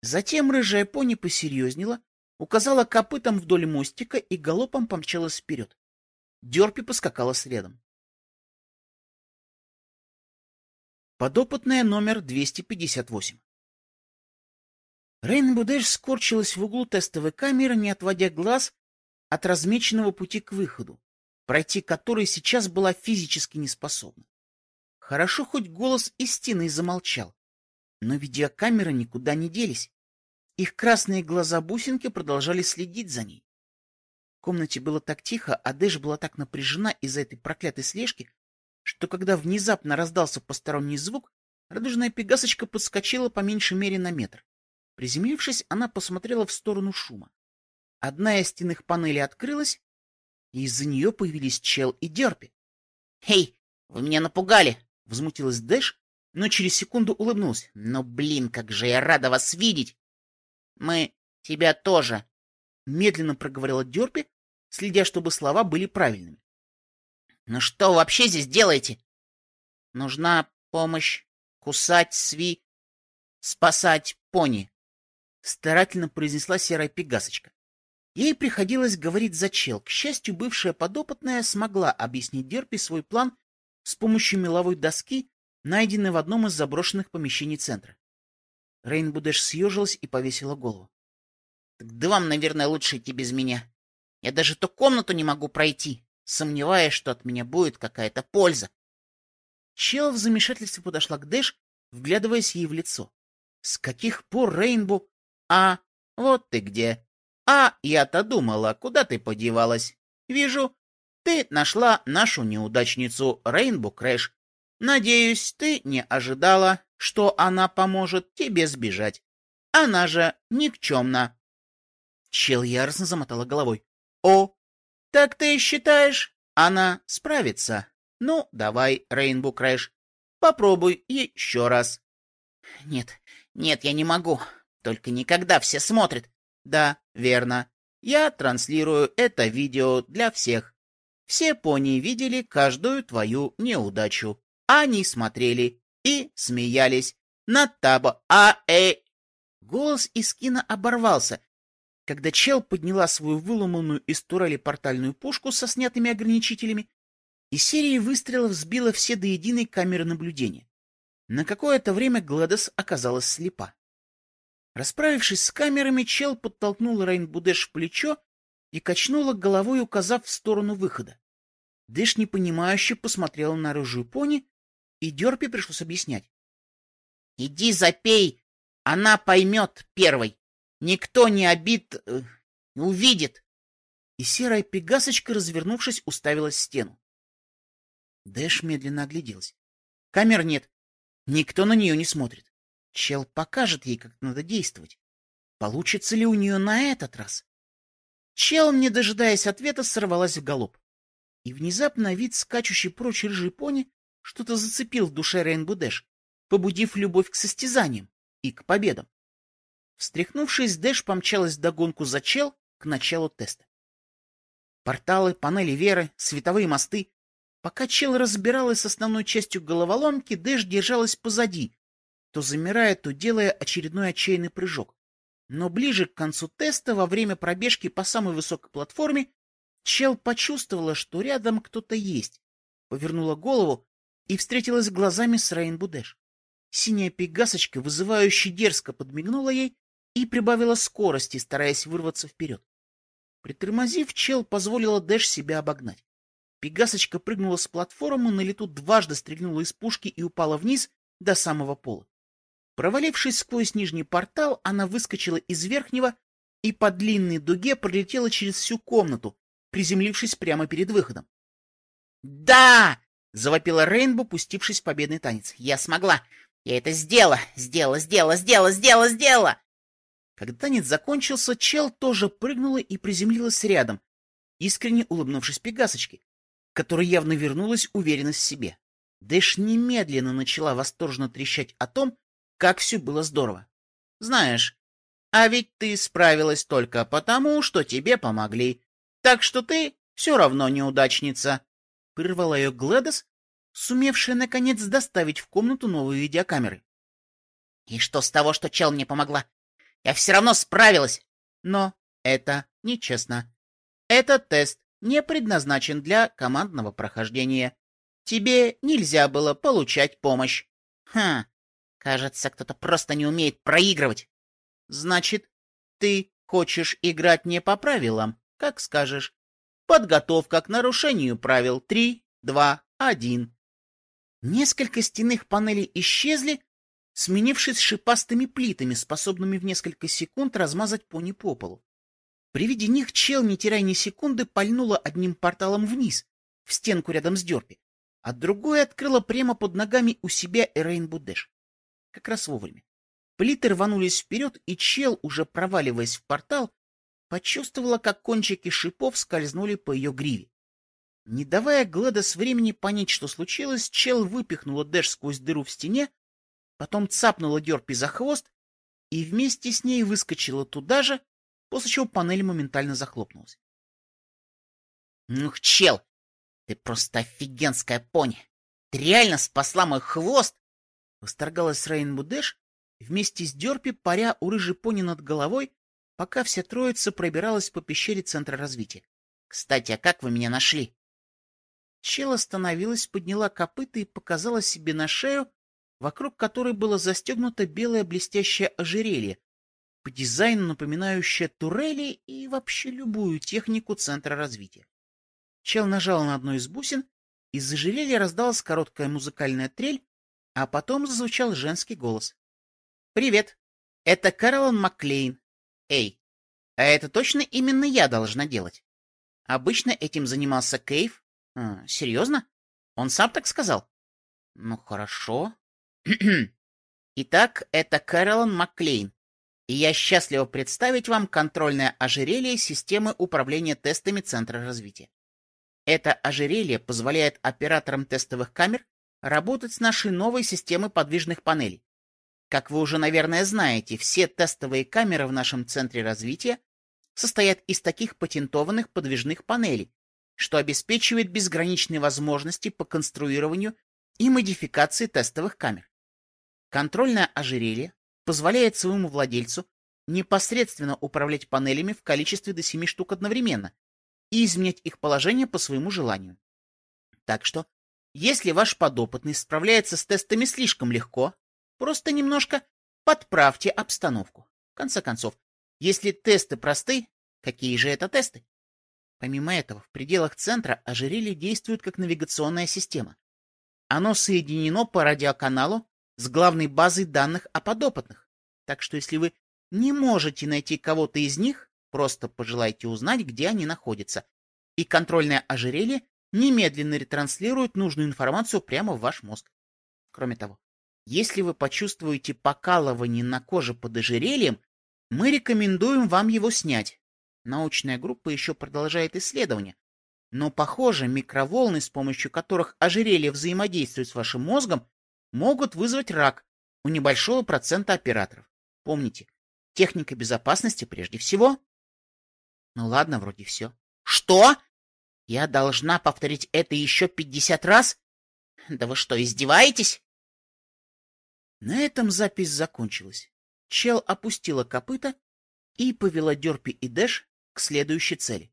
Затем рыжая пони посерьезнела, указала копытом вдоль мостика и галопом помчалась вперед. Дерпи поскакала следом. Подопытная номер 258. Рейн Будеш скорчилась в углу тестовой камеры, не отводя глаз от размеченного пути к выходу, пройти который сейчас была физически неспособна. Хорошо хоть голос из стены замолчал, но видеокамеры никуда не делись. Их красные глаза-бусинки продолжали следить за ней комнате было так тихо, а Дэш была так напряжена из-за этой проклятой слежки, что когда внезапно раздался посторонний звук, Радужная пегасочка подскочила по меньшей мере на метр. Приземлившись, она посмотрела в сторону шума. Одна из стенных панелей открылась, и из-за нее появились Чел и Дерпи. «Эй, вы меня напугали!» — взмутилась Дэш, но через секунду улыбнулась. «Но, блин, как же я рада вас видеть!» «Мы тебя тоже!» — медленно проговорила Дерпи, следя, чтобы слова были правильными. «Ну что вообще здесь делаете?» «Нужна помощь кусать сви... спасать пони», — старательно произнесла серая пегасочка. Ей приходилось говорить за чел. К счастью, бывшая подопытная смогла объяснить Дерпи свой план с помощью меловой доски, найденной в одном из заброшенных помещений центра. Рейнбудеш съежилась и повесила голову. — Да вам, наверное, лучше идти без меня. Я даже ту комнату не могу пройти, сомневаясь, что от меня будет какая-то польза. Чел в замешательстве подошла к Дэш, вглядываясь ей в лицо. С каких пор Рейнбу... А, вот ты где. А я-то думала, куда ты подевалась. Вижу, ты нашла нашу неудачницу Рейнбу Крэш. Надеюсь, ты не ожидала, что она поможет тебе сбежать. Она же никчемна. Чел яростно замотала головой. О, так ты считаешь, она справится? Ну, давай, Рейнбу Крэш, попробуй еще раз. Нет, нет, я не могу. Только не когда все смотрят. Да, верно. Я транслирую это видео для всех. Все пони видели каждую твою неудачу. Они смотрели и смеялись над таба. А, э... Голос из кино оборвался, когда Чел подняла свою выломанную из турели портальную пушку со снятыми ограничителями, и серия выстрелов сбила все до единой камеры наблюдения. На какое-то время Гладос оказалась слепа. Расправившись с камерами, чел подтолкнул Рейнбудеш в плечо и качнула головой, указав в сторону выхода. Дэш непонимающе посмотрела на рыжую пони, и Дерпи пришлось объяснять. — Иди запей, она поймет первой. Никто не обид... Э, увидит. И серая пегасочка, развернувшись, уставилась в стену. Дэш медленно огляделась. Камер нет. Никто на нее не смотрит. Чел покажет ей, как надо действовать. Получится ли у нее на этот раз? Чел, не дожидаясь ответа, сорвалась в галоп. И внезапно вид скачущей прочь рыжей пони что-то зацепил в душе Рейнбу Дэш, побудив любовь к состязаниям и к победам. Встряхнувшись, Дэш помчалась догонку за Чел к началу теста. Порталы, панели веры, световые мосты. Пока Чел разбиралась с основной частью головоломки, Дэш держалась позади, то замирая, то делая очередной отчаянный прыжок. Но ближе к концу теста, во время пробежки по самой высокой платформе, Чел почувствовала, что рядом кто-то есть, повернула голову и встретилась глазами с Рейнбу Дэш. Синяя пегасочка, вызывающе дерзко подмигнула ей и прибавила скорости, стараясь вырваться вперед. Притормозив, Чел позволила Дэш себя обогнать. Пегасочка прыгнула с платформы, на лету дважды стрельнула из пушки и упала вниз до самого пола. Провалившись сквозь нижний портал, она выскочила из верхнего и по длинной дуге пролетела через всю комнату, приземлившись прямо перед выходом. «Да!» — завопила Рейнбо, пустившись в победный танец. «Я смогла! Я это сделала! Сделала, сделала, сделала, сделала, сделала!» Когда танец закончился, Чел тоже прыгнула и приземлилась рядом, искренне улыбнувшись Пегасочке, которая явно вернулась уверенность в себе. Дэш немедленно начала восторженно трещать о том, как все было здорово. Знаешь, а ведь ты справилась только потому, что тебе помогли. Так что ты все равно неудачница. Прервала ее Глэдос, сумевшая, наконец, доставить в комнату новые видеокамеры. И что с того, что чел мне помогла? Я все равно справилась. Но это нечестно. Этот тест не предназначен для командного прохождения. Тебе нельзя было получать помощь. Хм, Кажется, кто-то просто не умеет проигрывать. Значит, ты хочешь играть не по правилам, как скажешь. Подготовка к нарушению правил 3, 2, 1. Несколько стенных панелей исчезли, сменившись шипастыми плитами, способными в несколько секунд размазать пони по полу. При виде них чел, не теряя ни секунды, пальнула одним порталом вниз, в стенку рядом с Дерпи, а другой открыла прямо под ногами у себя Эрейн Будеш. как раз вовремя. Плиты рванулись вперед, и чел, уже проваливаясь в портал, почувствовала, как кончики шипов скользнули по ее гриве. Не давая Гладос времени понять, что случилось, чел выпихнула Дэш сквозь дыру в стене, потом цапнула Дерпи за хвост и вместе с ней выскочила туда же, после чего панель моментально захлопнулась. — Ух, чел, ты просто офигенская пони! Ты реально спасла мой хвост! — восторгалась Рейнбу Дэш, вместе с Дерпи паря у рыжей пони над головой, пока вся троица пробиралась по пещере Центра развития. — Кстати, а как вы меня нашли? Чел остановилась, подняла копыта и показала себе на шею, вокруг которой было застегнуто белое блестящее ожерелье, по дизайну напоминающее турели и вообще любую технику Центра развития. Чел нажал на одну из бусин, из ожерелья раздалась короткая музыкальная трель, а потом зазвучал женский голос. «Привет, это Кэролан Макклейн. Эй, а это точно именно я должна делать? Обычно этим занимался Кейв. Серьезно? Он сам так сказал? Ну, хорошо. Итак, это Кэролан Макклейн, и я счастлива представить вам контрольное ожерелье системы управления тестами Центра развития. Это ожерелье позволяет операторам тестовых камер работать с нашей новой системой подвижных панелей. Как вы уже, наверное, знаете, все тестовые камеры в нашем центре развития состоят из таких патентованных подвижных панелей, что обеспечивает безграничные возможности по конструированию и модификации тестовых камер. Контрольное ожерелье позволяет своему владельцу непосредственно управлять панелями в количестве до 7 штук одновременно и изменять их положение по своему желанию. Так что, если ваш подопытный справляется с тестами слишком легко, просто немножко подправьте обстановку. В конце концов, если тесты просты, какие же это тесты? Помимо этого, в пределах центра ожерелье действует как навигационная система. Оно соединено по радиоканалу с главной базой данных о подопытных. Так что если вы не можете найти кого-то из них, просто пожелайте узнать, где они находятся. И контрольное ожерелье немедленно ретранслирует нужную информацию прямо в ваш мозг. Кроме того, если вы почувствуете покалывание на коже под ожерельем, мы рекомендуем вам его снять. Научная группа еще продолжает исследование. Но, похоже, микроволны, с помощью которых ожерелье взаимодействует с вашим мозгом, могут вызвать рак у небольшого процента операторов. Помните, техника безопасности прежде всего. Ну ладно, вроде все. Что? Я должна повторить это еще пятьдесят раз? Да вы что, издеваетесь? На этом запись закончилась. Чел опустила копыта и повела Дерпи и Дэш к следующей цели.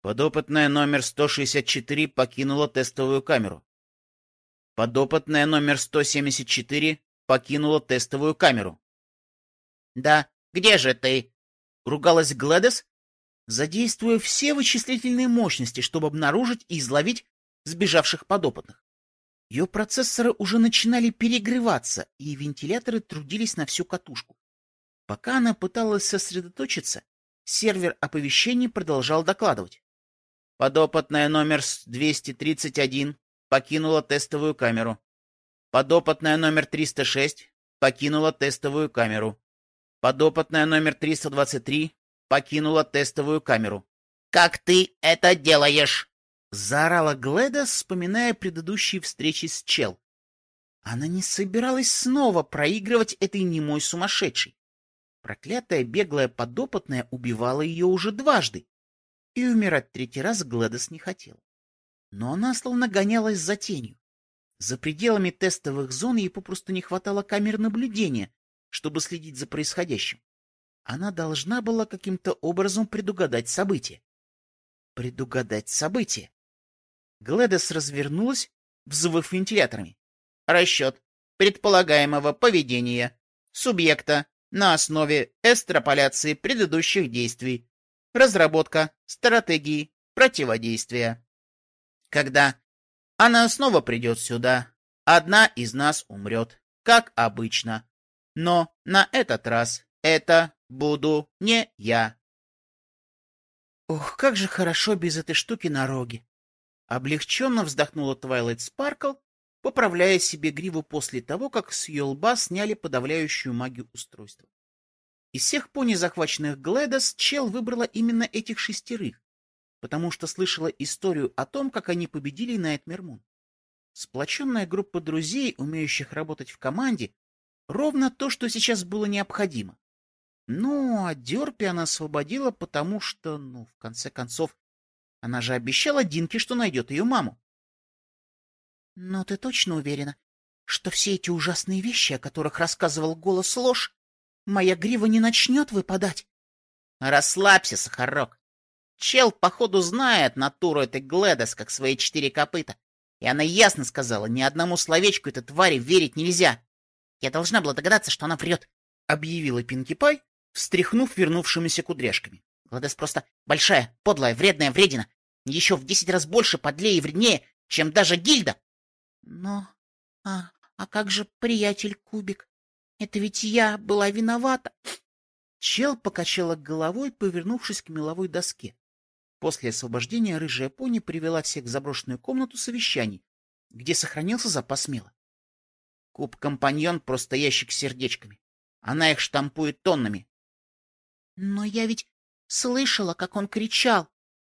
Подопытная номер 164 покинула тестовую камеру. Подопытная номер 174 покинула тестовую камеру. «Да, где же ты?» — ругалась Глэдес, задействуя все вычислительные мощности, чтобы обнаружить и изловить сбежавших подопытных. Ее процессоры уже начинали перегреваться, и вентиляторы трудились на всю катушку. Пока она пыталась сосредоточиться, сервер оповещений продолжал докладывать. Подопытная номер 231 покинула тестовую камеру. Подопытная номер 306 покинула тестовую камеру. Подопытная номер 323 покинула тестовую камеру. «Как ты это делаешь?» — заорала Гледа, вспоминая предыдущие встречи с Чел. Она не собиралась снова проигрывать этой немой сумасшедшей. Проклятая беглая подопытная убивала ее уже дважды, и умирать третий раз Гледес не хотел. Но она словно гонялась за тенью. За пределами тестовых зон ей попросту не хватало камер наблюдения, чтобы следить за происходящим. Она должна была каким-то образом предугадать события. Предугадать события. Гледес развернулась, взвыв вентиляторами. Расчет предполагаемого поведения субъекта на основе экстраполяции предыдущих действий. Разработка стратегии противодействия. Когда она снова придет сюда, одна из нас умрет, как обычно. Но на этот раз это буду не я. Ох, как же хорошо без этой штуки на роге. Облегченно вздохнула Твайлайт Спаркл поправляя себе гриву после того, как с ее лба сняли подавляющую магию устройства. Из всех пони, захваченных Глэдос, Чел выбрала именно этих шестерых, потому что слышала историю о том, как они победили Найтмер Мун. Сплоченная группа друзей, умеющих работать в команде, ровно то, что сейчас было необходимо. Ну, а Дерпи она освободила, потому что, ну, в конце концов, она же обещала Динке, что найдет ее маму. — Но ты точно уверена, что все эти ужасные вещи, о которых рассказывал голос ложь, моя грива не начнет выпадать? — Расслабься, Сахарок. Чел, походу, знает натуру этой Гледес, как свои четыре копыта. И она ясно сказала, ни одному словечку этой твари верить нельзя. Я должна была догадаться, что она врет, — объявила Пинки Пай, встряхнув вернувшимися кудряшками. Гладес просто большая, подлая, вредная вредина. Еще в десять раз больше, подлее и вреднее, чем даже Гильда. Но... А, а как же приятель Кубик? Это ведь я была виновата. Чел покачала головой, повернувшись к меловой доске. После освобождения рыжая пони привела всех в заброшенную комнату совещаний, где сохранился запас мела. Куб-компаньон — просто ящик с сердечками. Она их штампует тоннами. — Но я ведь слышала, как он кричал.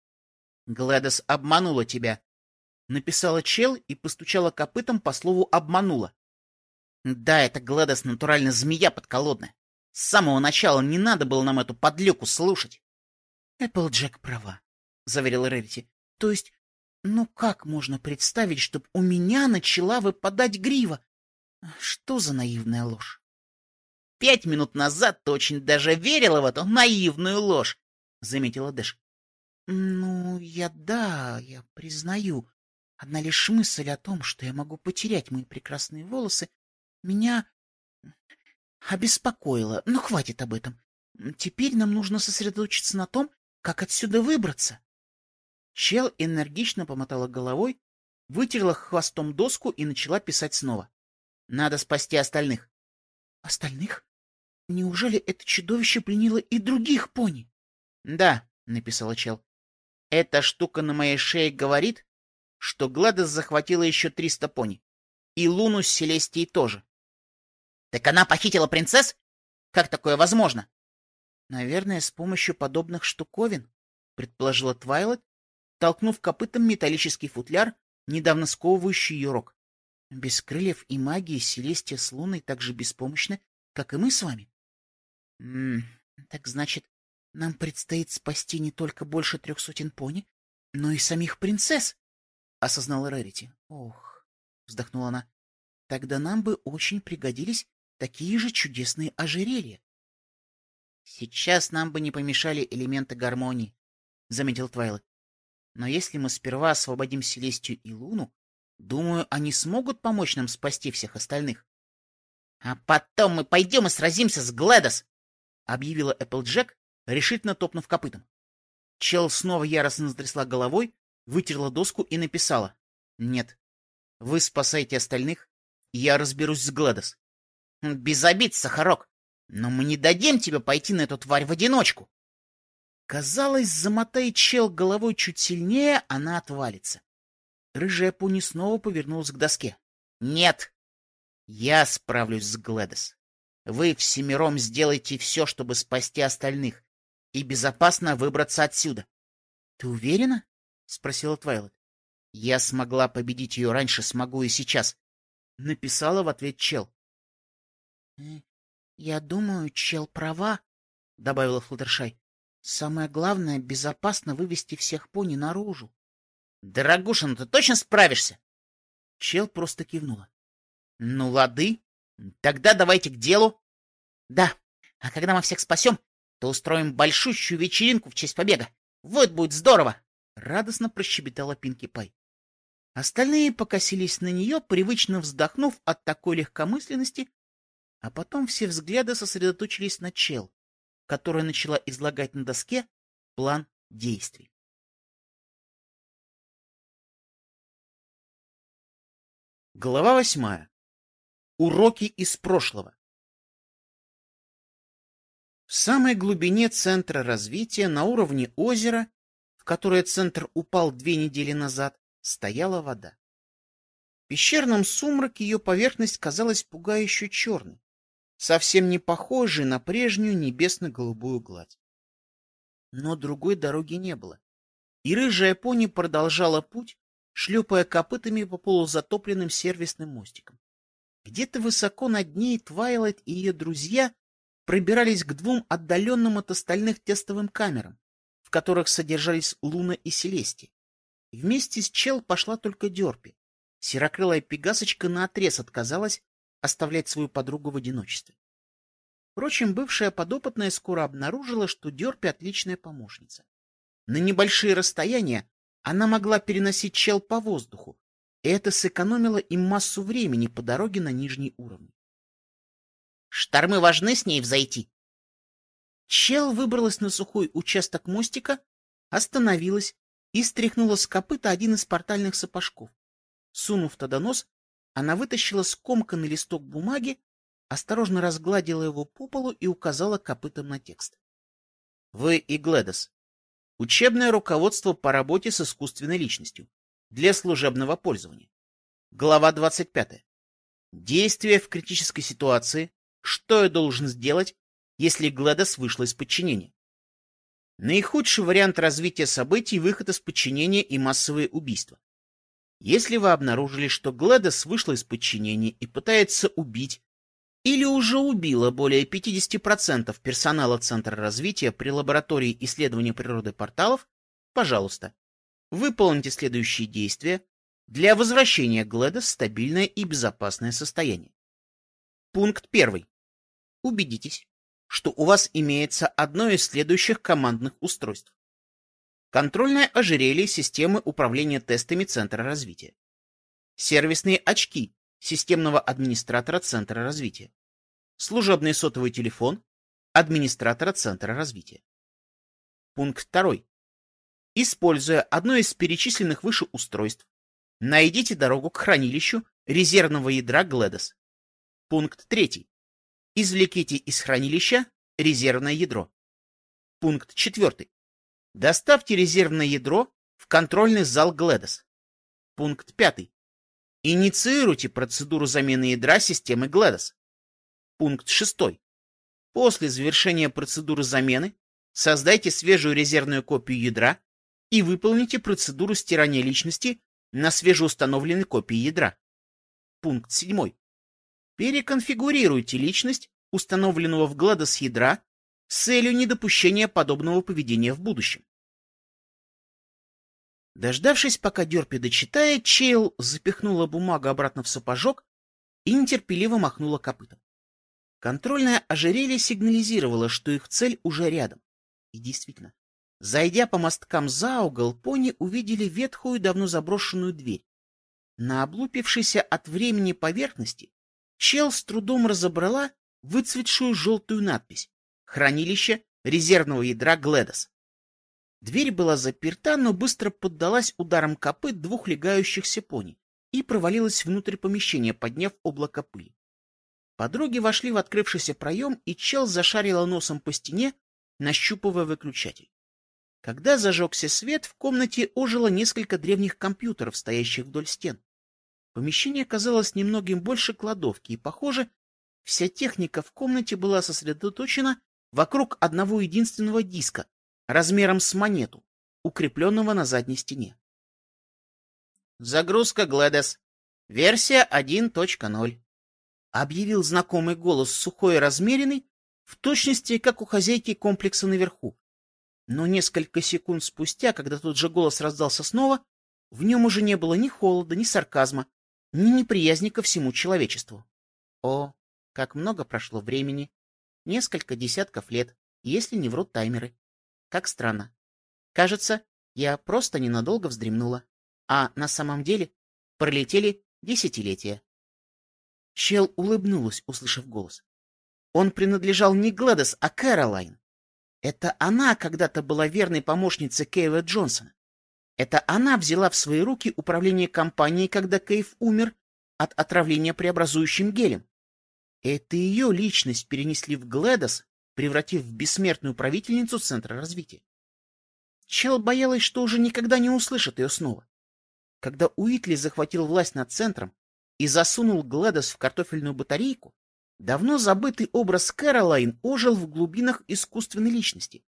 — Глэдос обманула тебя. Написала чел и постучала копытом по слову «обманула». Да, это Глэдос натурально змея подколодная. С самого начала не надо было нам эту подлюку слушать. Эпплджек права. — заверил Рерити. — То есть, ну как можно представить, чтобы у меня начала выпадать грива? Что за наивная ложь? — Пять минут назад ты очень даже верила в эту наивную ложь, — заметила Дэш. — Ну, я да, я признаю. Одна лишь мысль о том, что я могу потерять мои прекрасные волосы, меня обеспокоила. Но хватит об этом. Теперь нам нужно сосредоточиться на том, как отсюда выбраться. Чел энергично помотала головой, вытерла хвостом доску и начала писать снова. Надо спасти остальных. Остальных? Неужели это чудовище пленило и других пони? Да, написала Чел. Эта штука на моей шее говорит, что Гладес захватила еще триста пони. И Луну с Селестией тоже. Так она похитила принцесс? Как такое возможно? Наверное, с помощью подобных штуковин, предположила Твайлет толкнув копытом металлический футляр, недавно сковывающий ее рог. Без крыльев и магии Селестия с Луной так же беспомощны, как и мы с вами. М так значит, нам предстоит спасти не только больше трех сотен пони, но и самих принцесс, — осознала Рерити. Ох, — вздохнула она, — тогда нам бы очень пригодились такие же чудесные ожерелья. — Сейчас нам бы не помешали элементы гармонии, — заметил Твайлет. Но если мы сперва освободим Селестию и Луну, думаю, они смогут помочь нам спасти всех остальных. — А потом мы пойдем и сразимся с Глэдос! — объявила Эпплджек, решительно топнув копытом. Чел снова яростно затрясла головой, вытерла доску и написала. — Нет, вы спасайте остальных, я разберусь с Глэдос. — Без обид, Сахарок, но мы не дадим тебе пойти на эту тварь в одиночку. Казалось, замотает чел головой чуть сильнее, она отвалится. Рыжая пуни снова повернулась к доске. — Нет! Я справлюсь с Гледес. Вы всемиром сделайте все, чтобы спасти остальных и безопасно выбраться отсюда. — Ты уверена? — спросила Твайлет. — Я смогла победить ее раньше, смогу и сейчас. Написала в ответ чел. «Э, — Я думаю, чел права, — добавила Флуттершай. Самое главное — безопасно вывести всех пони наружу. — Дорогуша, ты точно справишься? Чел просто кивнула. — Ну, лады. Тогда давайте к делу. — Да. А когда мы всех спасем, то устроим большущую вечеринку в честь побега. Вот будет здорово! — радостно прощебетала Пинки Пай. Остальные покосились на нее, привычно вздохнув от такой легкомысленности, а потом все взгляды сосредоточились на Чел которая начала излагать на доске план действий. Глава восьмая. Уроки из прошлого. В самой глубине центра развития, на уровне озера, в которое центр упал две недели назад, стояла вода. пещерном сумраке ее поверхность казалась пугающе черной, совсем не похожей на прежнюю небесно-голубую гладь. Но другой дороги не было, и рыжая пони продолжала путь, шлепая копытами по полузатопленным сервисным мостикам. Где-то высоко над ней Твайлайт и ее друзья пробирались к двум отдаленным от остальных тестовым камерам, в которых содержались Луна и Селести. Вместе с Чел пошла только Дерпи. Серокрылая пегасочка наотрез отказалась оставлять свою подругу в одиночестве. Впрочем, бывшая подопытная скоро обнаружила, что Дерпи отличная помощница. На небольшие расстояния она могла переносить чел по воздуху, и это сэкономило им массу времени по дороге на нижний уровень. Штормы важны с ней взойти. Чел выбралась на сухой участок мостика, остановилась и стряхнула с копыта один из портальных сапожков. Сунув туда нос, она вытащила скомканный листок бумаги, осторожно разгладила его по полу и указала копытом на текст. — Вы и Гледос. Учебное руководство по работе с искусственной личностью. Для служебного пользования. Глава 25. Действия в критической ситуации. Что я должен сделать, если Гледос вышла из подчинения? Наихудший вариант развития событий — выход из подчинения и массовые убийства. Если вы обнаружили, что Гледес вышла из подчинения и пытается убить или уже убила более 50% персонала Центра развития при лаборатории исследования природы порталов, пожалуйста, выполните следующие действия для возвращения Гледес в стабильное и безопасное состояние. Пункт первый. Убедитесь, что у вас имеется одно из следующих командных устройств. Контрольное ожерелье системы управления тестами Центра развития. Сервисные очки системного администратора Центра развития. Служебный сотовый телефон администратора Центра развития. Пункт 2. Используя одно из перечисленных выше устройств, найдите дорогу к хранилищу резервного ядра Гледос. Пункт 3. Извлеките из хранилища резервное ядро. Пункт 4. Доставьте резервное ядро в контрольный зал Гледос. Пункт 5. Инициируйте процедуру замены ядра системы Гледос. Пункт 6. После завершения процедуры замены создайте свежую резервную копию ядра и выполните процедуру стирания личности на свежеустановленной копии ядра. Пункт 7. Переконфигурируйте личность установленного в GLaDOS ядра с целью недопущения подобного поведения в будущем. Дождавшись, пока Дерпи дочитает, Чейл запихнула бумагу обратно в сапожок и нетерпеливо махнула копытом. Контрольное ожерелье сигнализировало, что их цель уже рядом. И действительно, зайдя по мосткам за угол, пони увидели ветхую, давно заброшенную дверь. На облупившейся от времени поверхности Чел с трудом разобрала выцветшую желтую надпись хранилище резервного ядра Гледос. Дверь была заперта, но быстро поддалась ударам копыт двух легающихся пони и провалилась внутрь помещения, подняв облако пыли. Подруги вошли в открывшийся проем, и чел зашарила носом по стене, нащупывая выключатель. Когда зажегся свет, в комнате ожило несколько древних компьютеров, стоящих вдоль стен. Помещение казалось немногим больше кладовки, и, похоже, вся техника в комнате была сосредоточена вокруг одного единственного диска, размером с монету, укрепленного на задней стене. Загрузка Гледес. Версия 1.0. Объявил знакомый голос сухой и размеренный, в точности, как у хозяйки комплекса наверху. Но несколько секунд спустя, когда тот же голос раздался снова, в нем уже не было ни холода, ни сарказма, ни неприязни ко всему человечеству. О, как много прошло времени, Несколько десятков лет, если не врут таймеры. Как странно. Кажется, я просто ненадолго вздремнула. А на самом деле пролетели десятилетия. Чел улыбнулась, услышав голос. Он принадлежал не Гладес, а Кэролайн. Это она когда-то была верной помощницей Кейва Джонсона. Это она взяла в свои руки управление компанией, когда Кейв умер от отравления преобразующим гелем. Это ее личность перенесли в Гледос, превратив в бессмертную правительницу Центра развития. Чел боялась, что уже никогда не услышит ее снова. Когда Уитли захватил власть над Центром, и засунул Глэдос в картофельную батарейку, давно забытый образ Кэролайн ожил в глубинах искусственной личности.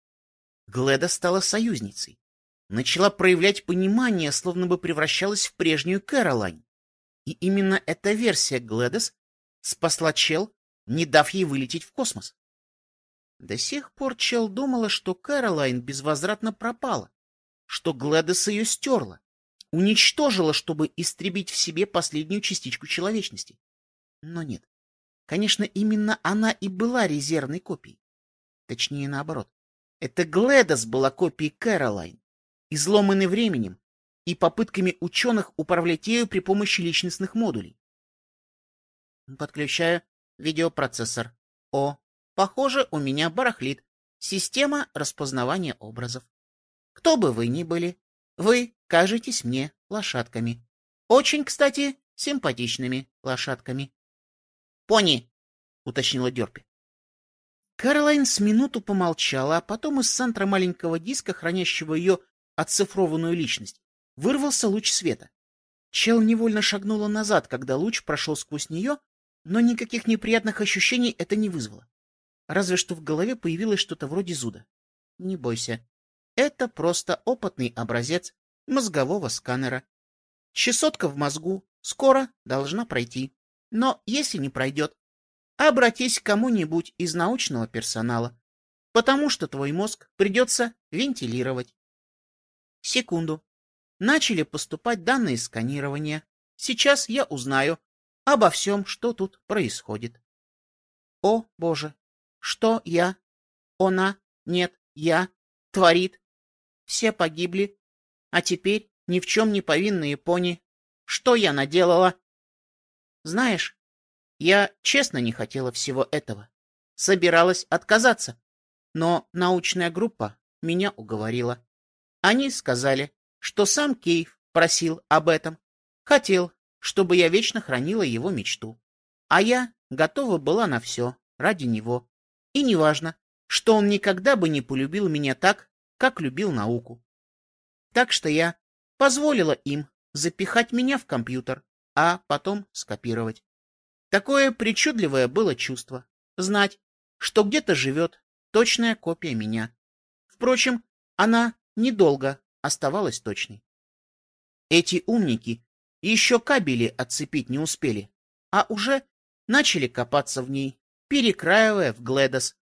Глэда стала союзницей, начала проявлять понимание, словно бы превращалась в прежнюю Кэролайн. И именно эта версия Глэдос спасла Чел, не дав ей вылететь в космос. До сих пор Чел думала, что Кэролайн безвозвратно пропала, что Глэдос ее стерла, уничтожила, чтобы истребить в себе последнюю частичку человечности. Но нет. Конечно, именно она и была резервной копией. Точнее, наоборот. Это Глэдос была копией Кэролайн, изломанной временем и попытками ученых управлять ею при помощи личностных модулей. Подключаю видеопроцессор. О, похоже, у меня барахлит. Система распознавания образов. Кто бы вы ни были, вы кажетесь мне лошадками. Очень, кстати, симпатичными лошадками. «Пони!» — уточнила Дерпи. Кэролайн с минуту помолчала, а потом из центра маленького диска, хранящего ее оцифрованную личность, вырвался луч света. Чел невольно шагнула назад, когда луч прошел сквозь нее, но никаких неприятных ощущений это не вызвало. Разве что в голове появилось что-то вроде зуда. Не бойся. Это просто опытный образец мозгового сканера. Чесотка в мозгу скоро должна пройти. Но если не пройдет, обратись к кому-нибудь из научного персонала, потому что твой мозг придется вентилировать. Секунду. Начали поступать данные сканирования. Сейчас я узнаю обо всем, что тут происходит. О, Боже! Что я? Она? Нет, я? Творит? Все погибли. А теперь ни в чем не повинные пони. Что я наделала? Знаешь, я честно не хотела всего этого. Собиралась отказаться. Но научная группа меня уговорила. Они сказали, что сам Кейв просил об этом. Хотел, чтобы я вечно хранила его мечту. А я готова была на все ради него. И неважно, что он никогда бы не полюбил меня так, как любил науку. Так что я позволила им запихать меня в компьютер, а потом скопировать. Такое причудливое было чувство — знать, что где-то живет точная копия меня. Впрочем, она недолго оставалась точной. Эти умники еще кабели отцепить не успели, а уже начали копаться в ней, перекраивая в Гледос,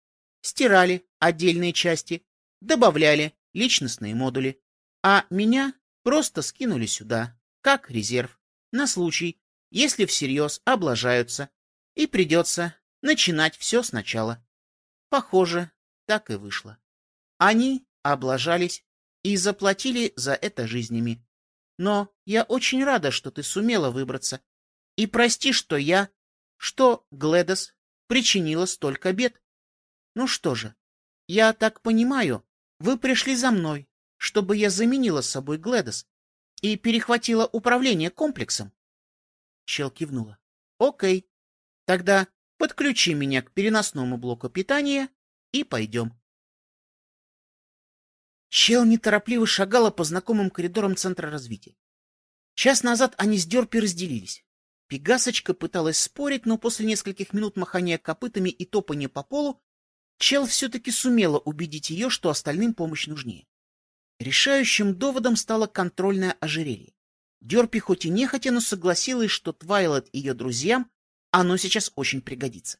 стирали отдельные части, добавляли личностные модули, а меня просто скинули сюда, как резерв, на случай, если всерьез облажаются, и придется начинать все сначала. Похоже, так и вышло. Они облажались и заплатили за это жизнями. Но я очень рада, что ты сумела выбраться. И прости, что я, что Гледос причинила столько бед. Ну что же, я так понимаю, вы пришли за мной, чтобы я заменила собой Гледос и перехватила управление комплексом. Чел кивнула. Окей, тогда подключи меня к переносному блоку питания и пойдем. Чел неторопливо шагала по знакомым коридорам Центра развития. Час назад они с Дерпи разделились. Пегасочка пыталась спорить, но после нескольких минут махания копытами и топания по полу Чел все-таки сумела убедить ее, что остальным помощь нужнее. Решающим доводом стало контрольное ожерелье. Дерпи хоть и нехотя, но согласилась, что Твайлет и ее друзьям оно сейчас очень пригодится.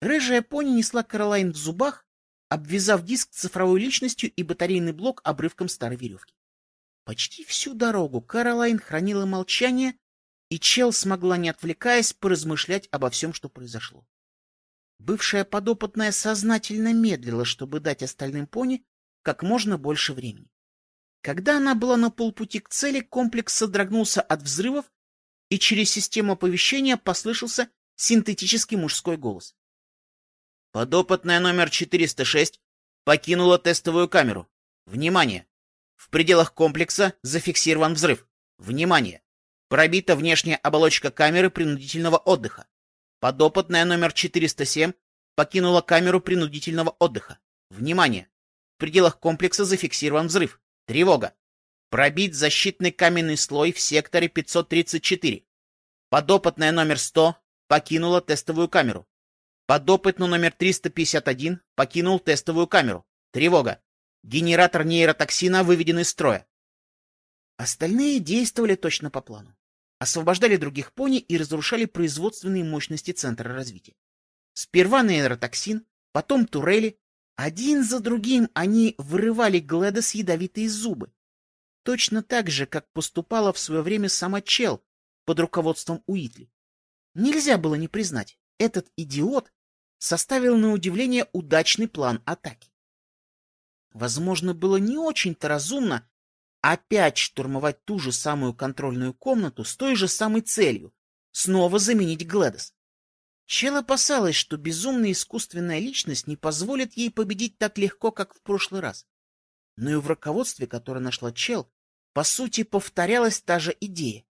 Рыжая пони несла Каролайн в зубах, обвязав диск цифровой личностью и батарейный блок обрывком старой веревки. Почти всю дорогу Каролайн хранила молчание, и Чел смогла, не отвлекаясь, поразмышлять обо всем, что произошло. Бывшая подопытная сознательно медлила, чтобы дать остальным пони как можно больше времени. Когда она была на полпути к цели, комплекс содрогнулся от взрывов, и через систему оповещения послышался синтетический мужской голос. Подопытная номер 406 покинула тестовую камеру. Внимание! В пределах комплекса зафиксирован взрыв. Внимание! Пробита внешняя оболочка камеры принудительного отдыха. Подопытная номер 407 покинула камеру принудительного отдыха. Внимание! В пределах комплекса зафиксирован взрыв. Тревога! Пробить защитный каменный слой в секторе 534. Подопытная номер 100 покинула тестовую камеру. Подопытный номер 351 покинул тестовую камеру. Тревога. Генератор нейротоксина выведен из строя. Остальные действовали точно по плану. Освобождали других пони и разрушали производственные мощности Центра развития. Сперва нейротоксин, потом турели. Один за другим они вырывали Глэдос ядовитые зубы. Точно так же, как поступала в свое время сама Чел под руководством Уитли. Нельзя было не признать, этот идиот составил на удивление удачный план атаки. Возможно, было не очень-то разумно опять штурмовать ту же самую контрольную комнату с той же самой целью — снова заменить Глэдос. Чел опасалась, что безумная искусственная личность не позволит ей победить так легко, как в прошлый раз. Но и в руководстве, которое нашла Чел, по сути, повторялась та же идея.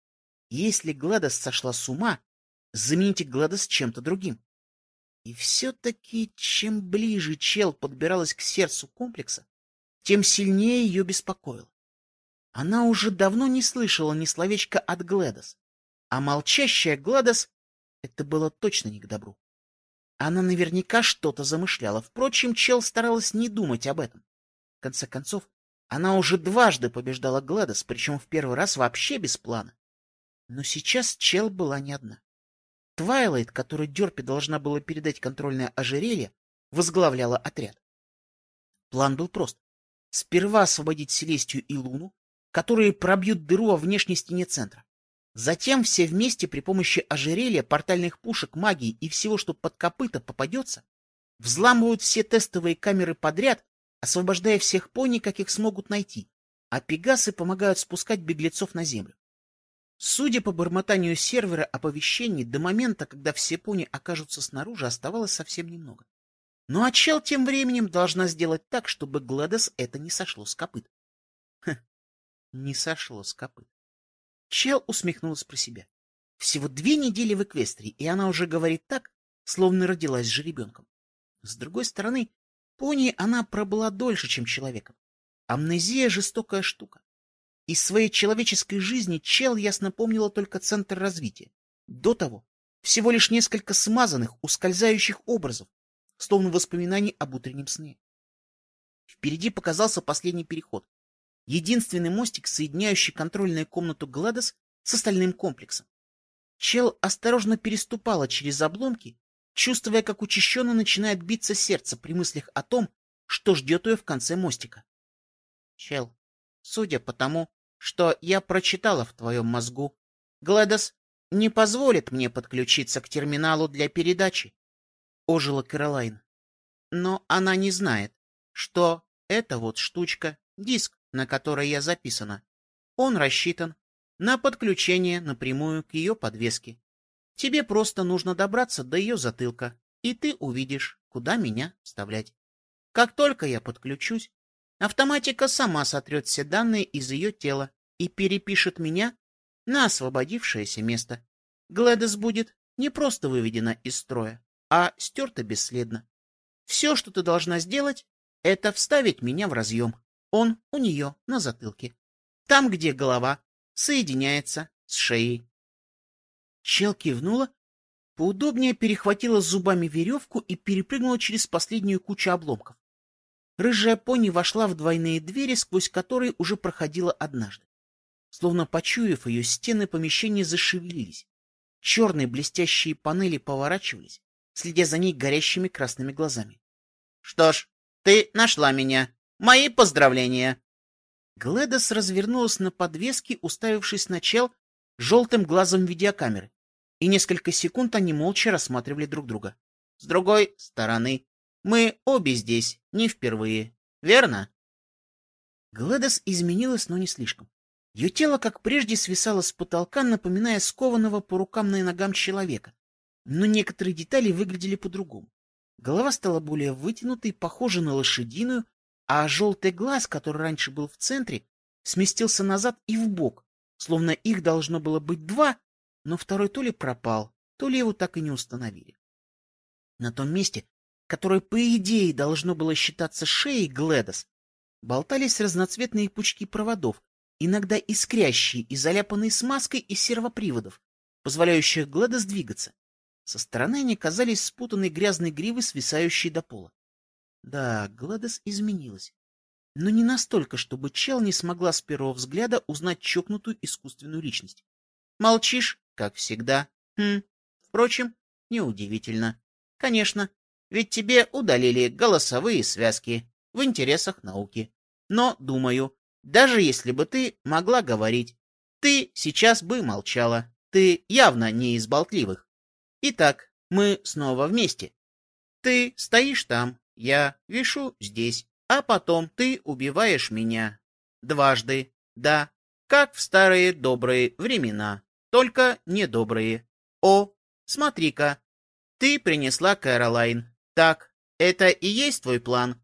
Если Гладос сошла с ума, замените Гладос чем-то другим. И все-таки, чем ближе Чел подбиралась к сердцу комплекса, тем сильнее ее беспокоило. Она уже давно не слышала ни словечка от Гледос, а молчащая Гладос — это было точно не к добру. Она наверняка что-то замышляла. Впрочем, Чел старалась не думать об этом. В конце концов, она уже дважды побеждала Гладос, причем в первый раз вообще без плана. Но сейчас Чел была не одна. Твайлайт, которой Дерпи должна была передать контрольное ожерелье, возглавляла отряд. План был прост. Сперва освободить Селестию и Луну, которые пробьют дыру во внешней стене центра. Затем все вместе при помощи ожерелья, портальных пушек, магии и всего, что под копыта попадется, взламывают все тестовые камеры подряд, освобождая всех пони, каких смогут найти, а пегасы помогают спускать беглецов на землю. Судя по бормотанию сервера оповещений, до момента, когда все пони окажутся снаружи, оставалось совсем немного. Ну а Чел тем временем должна сделать так, чтобы Гладес это не сошло с копыт не сошло с копыт. Чел усмехнулась про себя. Всего две недели в Эквестрии, и она уже говорит так, словно родилась жеребенком. С другой стороны, пони она пробыла дольше, чем человеком. Амнезия — жестокая штука. Из своей человеческой жизни Чел ясно помнила только центр развития. До того всего лишь несколько смазанных, ускользающих образов, словно воспоминаний об утреннем сне. Впереди показался последний переход, единственный мостик, соединяющий контрольную комнату Гладос с остальным комплексом. Чел осторожно переступала через обломки, чувствуя, как учащенно начинает биться сердце при мыслях о том, что ждет ее в конце мостика. Чел, судя по тому, что я прочитала в твоем мозгу, Гладос не позволит мне подключиться к терминалу для передачи, — ожила Кэролайн. Но она не знает, что эта вот штучка, диск, на которой я записана. Он рассчитан на подключение напрямую к ее подвеске. Тебе просто нужно добраться до ее затылка, и ты увидишь, куда меня вставлять. Как только я подключусь, автоматика сама сотрет все данные из ее тела и перепишет меня на освободившееся место. Глэдес будет не просто выведена из строя, а стерта бесследно. Все, что ты должна сделать, это вставить меня в разъем. Он у нее на затылке. Там, где голова соединяется с шеей. Чел кивнула, поудобнее перехватила зубами веревку и перепрыгнула через последнюю кучу обломков. Рыжая пони вошла в двойные двери, сквозь которые уже проходила однажды. Словно почуяв ее, стены помещения зашевелились. Черные блестящие панели поворачивались, следя за ней горящими красными глазами. — Что ж, ты нашла меня, Мои поздравления!» Гледос развернулась на подвеске, уставившись на чел желтым глазом видеокамеры, и несколько секунд они молча рассматривали друг друга. «С другой стороны, мы обе здесь не впервые, верно?» Гледос изменилась, но не слишком. Ее тело, как прежде, свисало с потолка, напоминая скованного по рукам и ногам человека. Но некоторые детали выглядели по-другому. Голова стала более вытянутой, похожей на лошадиную, а желтый глаз, который раньше был в центре, сместился назад и в бок, словно их должно было быть два, но второй то ли пропал, то ли его так и не установили. На том месте, которое, по идее, должно было считаться шеей Гледос, болтались разноцветные пучки проводов, иногда искрящие и заляпанные смазкой из сервоприводов, позволяющих Глэдос двигаться. Со стороны они казались спутанной грязной гривой, свисающей до пола. Да, Гладес изменилась. Но не настолько, чтобы Чел не смогла с первого взгляда узнать чокнутую искусственную личность. Молчишь, как всегда. Хм. Впрочем, неудивительно. Конечно, ведь тебе удалили голосовые связки в интересах науки. Но, думаю, даже если бы ты могла говорить, ты сейчас бы молчала. Ты явно не из болтливых. Итак, мы снова вместе. Ты стоишь там, я вишу здесь, а потом ты убиваешь меня. Дважды, да, как в старые добрые времена, только недобрые. О, смотри-ка, ты принесла Кэролайн. Так, это и есть твой план.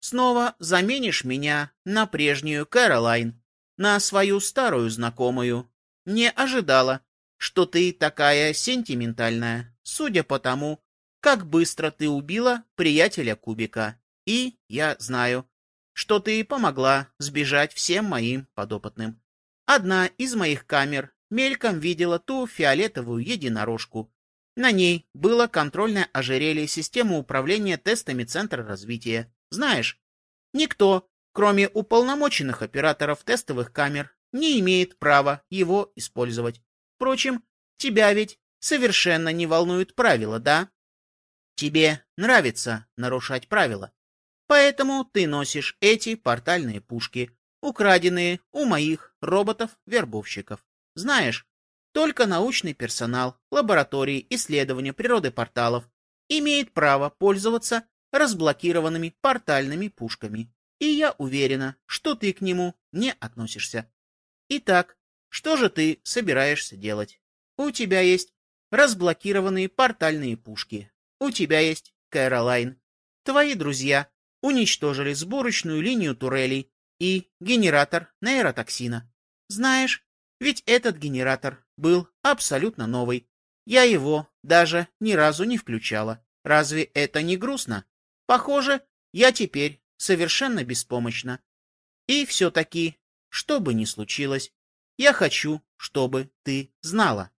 Снова заменишь меня на прежнюю Кэролайн, на свою старую знакомую. Не ожидала, что ты такая сентиментальная, судя по тому, как быстро ты убила приятеля Кубика. И я знаю, что ты помогла сбежать всем моим подопытным. Одна из моих камер мельком видела ту фиолетовую единорожку. На ней было контрольное ожерелье системы управления тестами Центра развития. Знаешь, никто, кроме уполномоченных операторов тестовых камер, не имеет права его использовать. Впрочем, тебя ведь совершенно не волнуют правила, да? Тебе нравится нарушать правила. Поэтому ты носишь эти портальные пушки, украденные у моих роботов-вербовщиков. Знаешь, только научный персонал, лаборатории исследования природы порталов имеет право пользоваться разблокированными портальными пушками. И я уверена, что ты к нему не относишься. Итак, что же ты собираешься делать? У тебя есть разблокированные портальные пушки, у тебя есть Кэролайн. Твои друзья уничтожили сборочную линию турелей и генератор нейротоксина. Знаешь, ведь этот генератор был абсолютно новый. Я его даже ни разу не включала. Разве это не грустно? Похоже, я теперь совершенно беспомощна. И все-таки, что бы ни случилось, я хочу, чтобы ты знала.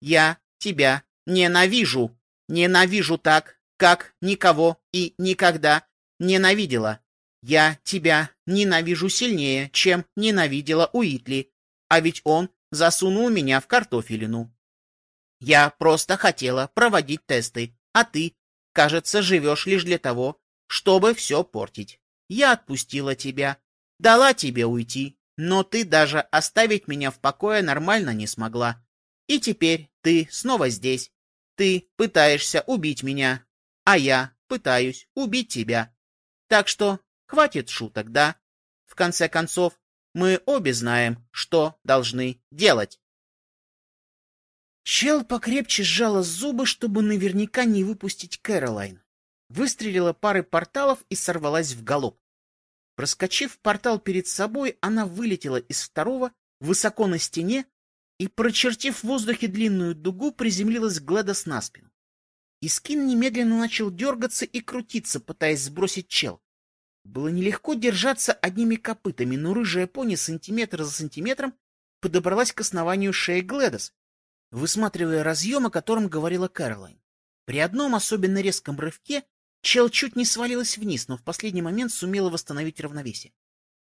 Я тебя ненавижу. Ненавижу так, как никого и никогда ненавидела. Я тебя ненавижу сильнее, чем ненавидела Уитли, а ведь он засунул меня в картофелину. Я просто хотела проводить тесты, а ты, кажется, живешь лишь для того, чтобы все портить. Я отпустила тебя, дала тебе уйти, но ты даже оставить меня в покое нормально не смогла. И теперь ты снова здесь, ты пытаешься убить меня, а я пытаюсь убить тебя. Так что хватит шуток, да? В конце концов, мы обе знаем, что должны делать. Чел покрепче сжала зубы, чтобы наверняка не выпустить Кэролайн. Выстрелила парой порталов и сорвалась в галоп. Проскочив портал перед собой, она вылетела из второго, высоко на стене, и, прочертив в воздухе длинную дугу, приземлилась Гледос на спину. Искин немедленно начал дергаться и крутиться, пытаясь сбросить чел. Было нелегко держаться одними копытами, но рыжая пони сантиметр за сантиметром подобралась к основанию шеи Гледос, высматривая разъем, о котором говорила Кэролайн. При одном особенно резком рывке чел чуть не свалилась вниз, но в последний момент сумела восстановить равновесие.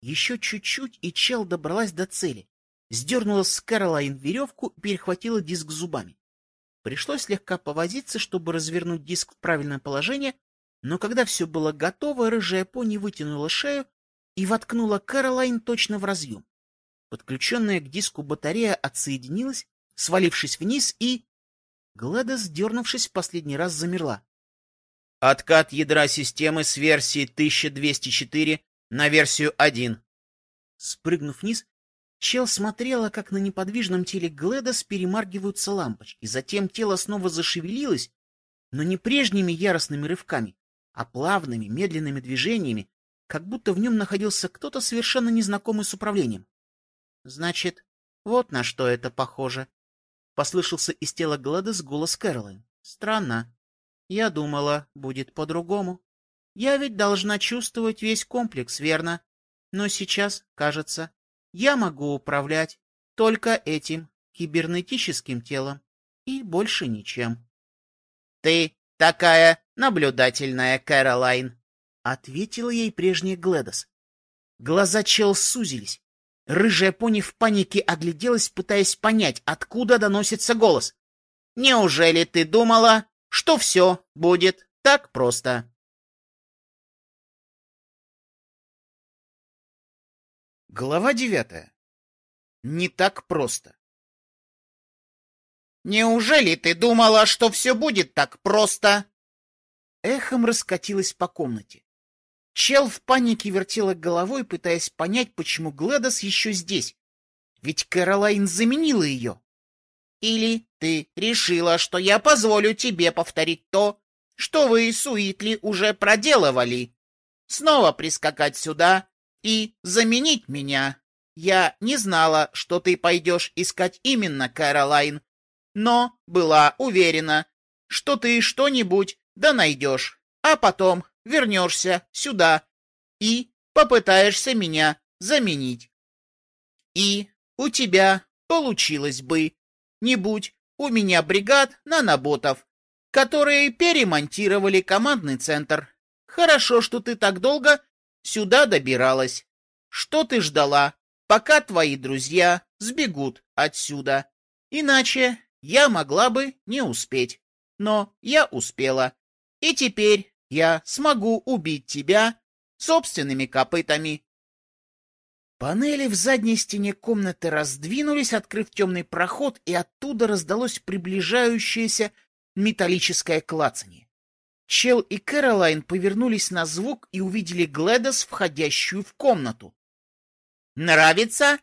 Еще чуть-чуть, и чел добралась до цели, сдернула с Кэролайн веревку и перехватила диск зубами. Пришлось слегка повозиться, чтобы развернуть диск в правильное положение, но когда все было готово, рыжая пони вытянула шею и воткнула Кэролайн точно в разъем. Подключенная к диску батарея отсоединилась, свалившись вниз, и... Глэда, сдернувшись, в последний раз замерла. Откат ядра системы с версии 1204 на версию 1. Спрыгнув вниз, Чел смотрела, как на неподвижном теле Гледос перемаргиваются лампочки. Затем тело снова зашевелилось, но не прежними яростными рывками, а плавными, медленными движениями, как будто в нем находился кто-то совершенно незнакомый с управлением. — Значит, вот на что это похоже. — послышался из тела Гладес голос Кэролайн. — Странно. Я думала, будет по-другому. Я ведь должна чувствовать весь комплекс, верно? Но сейчас, кажется, я могу управлять только этим кибернетическим телом. и больше ничем. — Ты такая наблюдательная, Кэролайн, — ответила ей прежняя Гледос. Глаза Чел сузились. Рыжая пони в панике огляделась, пытаясь понять, откуда доносится голос. «Неужели ты думала, что все будет так просто?» Глава девятая. Не так просто. «Неужели ты думала, что все будет так просто?» Эхом раскатилось по комнате. Чел в панике вертела головой, пытаясь понять, почему Гледос еще здесь. Ведь Кэролайн заменила ее. Или ты решила, что я позволю тебе повторить то, что вы с Уитли уже проделывали? Снова прискакать сюда и заменить меня? Я не знала, что ты пойдешь искать именно Кэролайн, но была уверена, что ты что-нибудь да найдешь, а потом вернешься сюда и попытаешься меня заменить. И у тебя получилось бы, не будь у меня бригад наноботов, которые перемонтировали командный центр. Хорошо, что ты так долго сюда добиралась. Что ты ждала, пока твои друзья сбегут отсюда? Иначе я могла бы не успеть. Но я успела. И теперь я смогу убить тебя собственными копытами. Панели в задней стене комнаты раздвинулись, открыв темный проход, и оттуда раздалось приближающееся металлическое клацанье. Чел и Кэролайн повернулись на звук и увидели Гледос, входящую в комнату. «Нравится?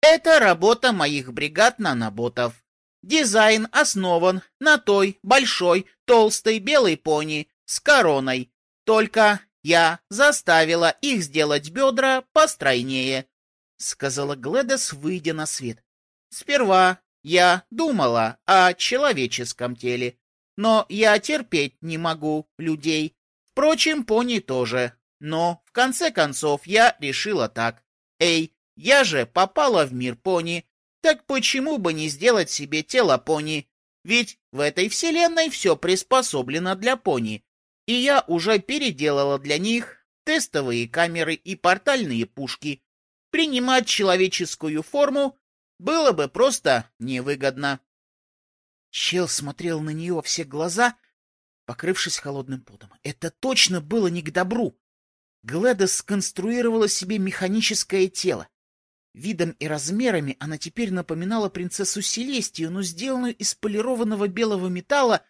Это работа моих бригад наноботов. Дизайн основан на той большой толстой белой пони, с короной. Только я заставила их сделать бедра постройнее, — сказала Гледес, выйдя на свет. Сперва я думала о человеческом теле, но я терпеть не могу людей. Впрочем, пони тоже. Но, в конце концов, я решила так. Эй, я же попала в мир пони, так почему бы не сделать себе тело пони? Ведь в этой вселенной все приспособлено для пони и я уже переделала для них тестовые камеры и портальные пушки. Принимать человеческую форму было бы просто невыгодно. Чел смотрел на нее во все глаза, покрывшись холодным потом. Это точно было не к добру. Гледа сконструировала себе механическое тело. Видом и размерами она теперь напоминала принцессу Селестию, но сделанную из полированного белого металла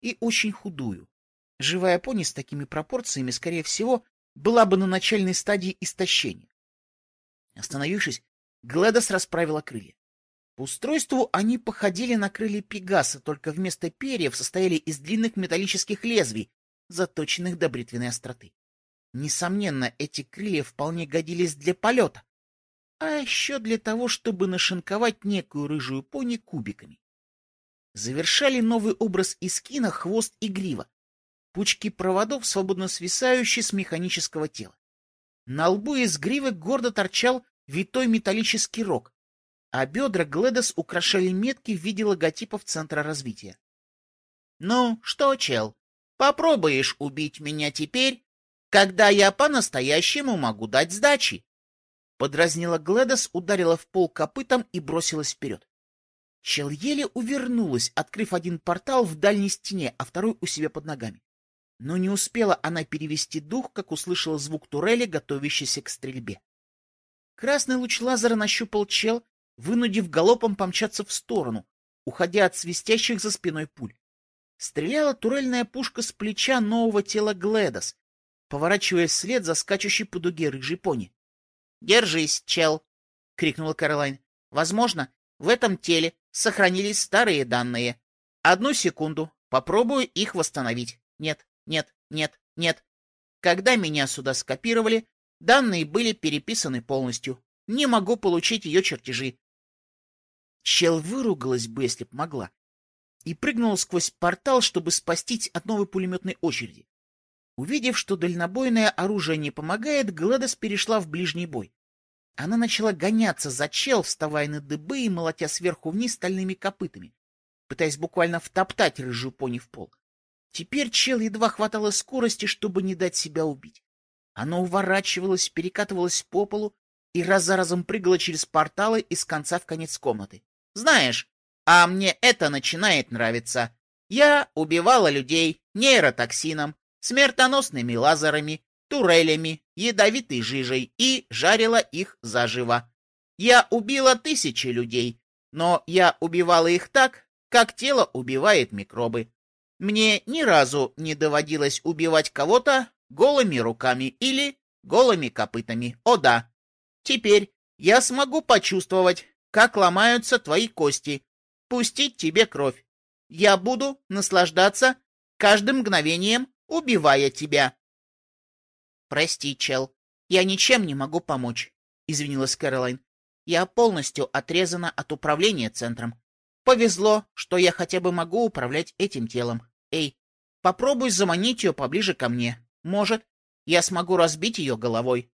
и очень худую. Живая пони с такими пропорциями, скорее всего, была бы на начальной стадии истощения. Остановившись, Гледос расправила крылья. По устройству они походили на крылья Пегаса, только вместо перьев состояли из длинных металлических лезвий, заточенных до бритвенной остроты. Несомненно, эти крылья вполне годились для полета, а еще для того, чтобы нашинковать некую рыжую пони кубиками. Завершали новый образ Искина хвост и грива, пучки проводов, свободно свисающие с механического тела. На лбу из гривы гордо торчал витой металлический рог, а бедра Гледос украшали метки в виде логотипов Центра развития. — Ну, что, чел, попробуешь убить меня теперь, когда я по-настоящему могу дать сдачи? Подразнила Гледос, ударила в пол копытом и бросилась вперед. Чел еле увернулась, открыв один портал в дальней стене, а второй у себя под ногами. Но не успела она перевести дух, как услышала звук турели, готовящейся к стрельбе. Красный луч лазера нащупал чел, вынудив галопом помчаться в сторону, уходя от свистящих за спиной пуль. Стреляла турельная пушка с плеча нового тела Гледос, поворачивая вслед за скачущей по дуге рыжей пони. — Держись, чел! — крикнула Каролайн. — Возможно, в этом теле сохранились старые данные. Одну секунду, попробую их восстановить. Нет, нет, нет, нет. Когда меня сюда скопировали, данные были переписаны полностью. Не могу получить ее чертежи. Чел выругалась бы, если б могла, и прыгнула сквозь портал, чтобы спастись от новой пулеметной очереди. Увидев, что дальнобойное оружие не помогает, Гладос перешла в ближний бой. Она начала гоняться за чел, вставая на дыбы и молотя сверху вниз стальными копытами. пытаясь буквально втоптать рыжую пони в пол. Теперь чел едва хватало скорости, чтобы не дать себя убить. Оно уворачивалось, перекатывалось по полу и раз за разом прыгало через порталы из конца в конец комнаты. Знаешь, а мне это начинает нравиться. Я убивала людей нейротоксином, смертоносными лазерами, турелями, ядовитой жижей и жарила их заживо. Я убила тысячи людей, но я убивала их так, как тело убивает микробы. Мне ни разу не доводилось убивать кого-то голыми руками или голыми копытами. О да, теперь я смогу почувствовать, как ломаются твои кости, пустить тебе кровь. Я буду наслаждаться каждым мгновением, убивая тебя. Прости, чел, я ничем не могу помочь, извинилась Кэролайн. Я полностью отрезана от управления центром. Повезло, что я хотя бы могу управлять этим телом. Эй, попробуй заманить ее поближе ко мне. Может, я смогу разбить ее головой.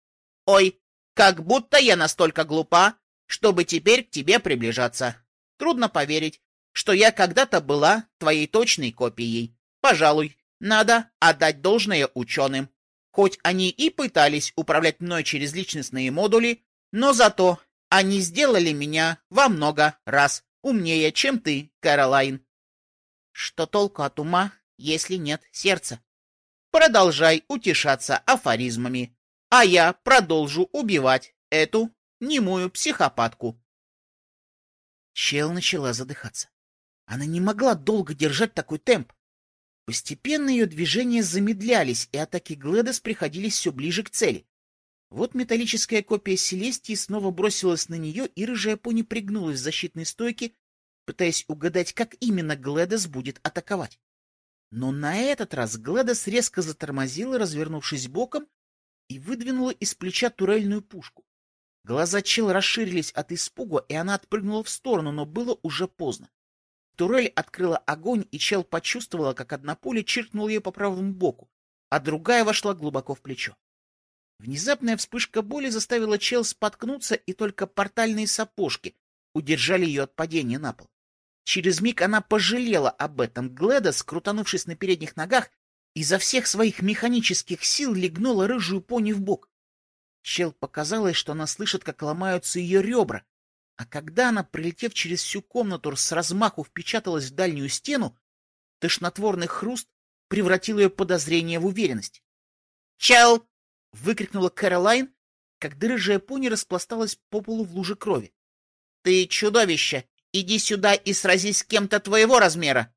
Ой, как будто я настолько глупа, чтобы теперь к тебе приближаться. Трудно поверить, что я когда-то была твоей точной копией. Пожалуй, надо отдать должное ученым. Хоть они и пытались управлять мной через личностные модули, но зато они сделали меня во много раз умнее, чем ты, Кэролайн. Что толку от ума, если нет сердца? Продолжай утешаться афоризмами, а я продолжу убивать эту немую психопатку. Чел начала задыхаться. Она не могла долго держать такой темп. Постепенно ее движения замедлялись, и атаки Гледес приходились все ближе к цели. Вот металлическая копия Селестии снова бросилась на нее, и рыжая пони пригнулась в защитной стойке, пытаясь угадать, как именно Гледес будет атаковать. Но на этот раз Гледес резко затормозила, развернувшись боком, и выдвинула из плеча турельную пушку. Глаза Чел расширились от испуга, и она отпрыгнула в сторону, но было уже поздно. Турель открыла огонь, и Чел почувствовала, как одна пуля чиркнула ее по правому боку, а другая вошла глубоко в плечо. Внезапная вспышка боли заставила Чел споткнуться, и только портальные сапожки удержали ее от падения на пол. Через миг она пожалела об этом. Гледа, скрутанувшись на передних ногах, изо всех своих механических сил легнула рыжую пони в бок. Чел показалось, что она слышит, как ломаются ее ребра, а когда она, прилетев через всю комнату, с размаху впечаталась в дальнюю стену, тошнотворный хруст превратил ее подозрение в уверенность. «Чел!» — выкрикнула Кэролайн, когда рыжая пони распласталась по полу в луже крови. «Ты чудовище! Иди сюда и сразись с кем-то твоего размера.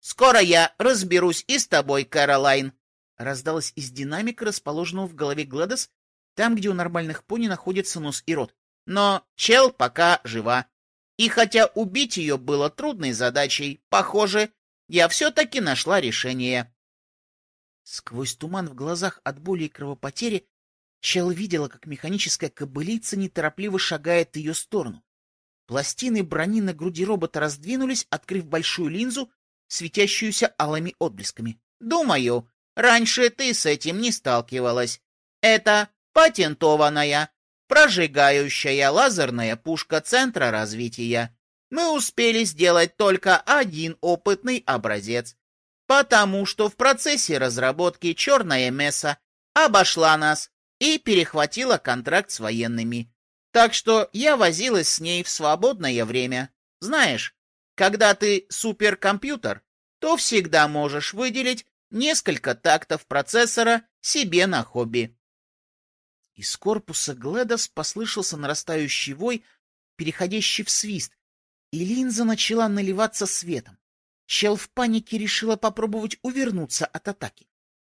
Скоро я разберусь и с тобой, Кэролайн. Раздалось из динамика, расположенного в голове Гладос, там, где у нормальных пони находится нос и рот. Но чел пока жива. И хотя убить ее было трудной задачей, похоже, я все-таки нашла решение. Сквозь туман в глазах от боли и кровопотери Чел видела, как механическая кобылица неторопливо шагает ее сторону. Пластины брони на груди робота раздвинулись, открыв большую линзу, светящуюся алыми отблесками. «Думаю, раньше ты с этим не сталкивалась. Это патентованная, прожигающая лазерная пушка Центра развития. Мы успели сделать только один опытный образец, потому что в процессе разработки черная месса обошла нас и перехватила контракт с военными. Так что я возилась с ней в свободное время. Знаешь, когда ты суперкомпьютер, то всегда можешь выделить несколько тактов процессора себе на хобби. Из корпуса Гледос послышался нарастающий вой, переходящий в свист, и линза начала наливаться светом. Чел в панике решила попробовать увернуться от атаки.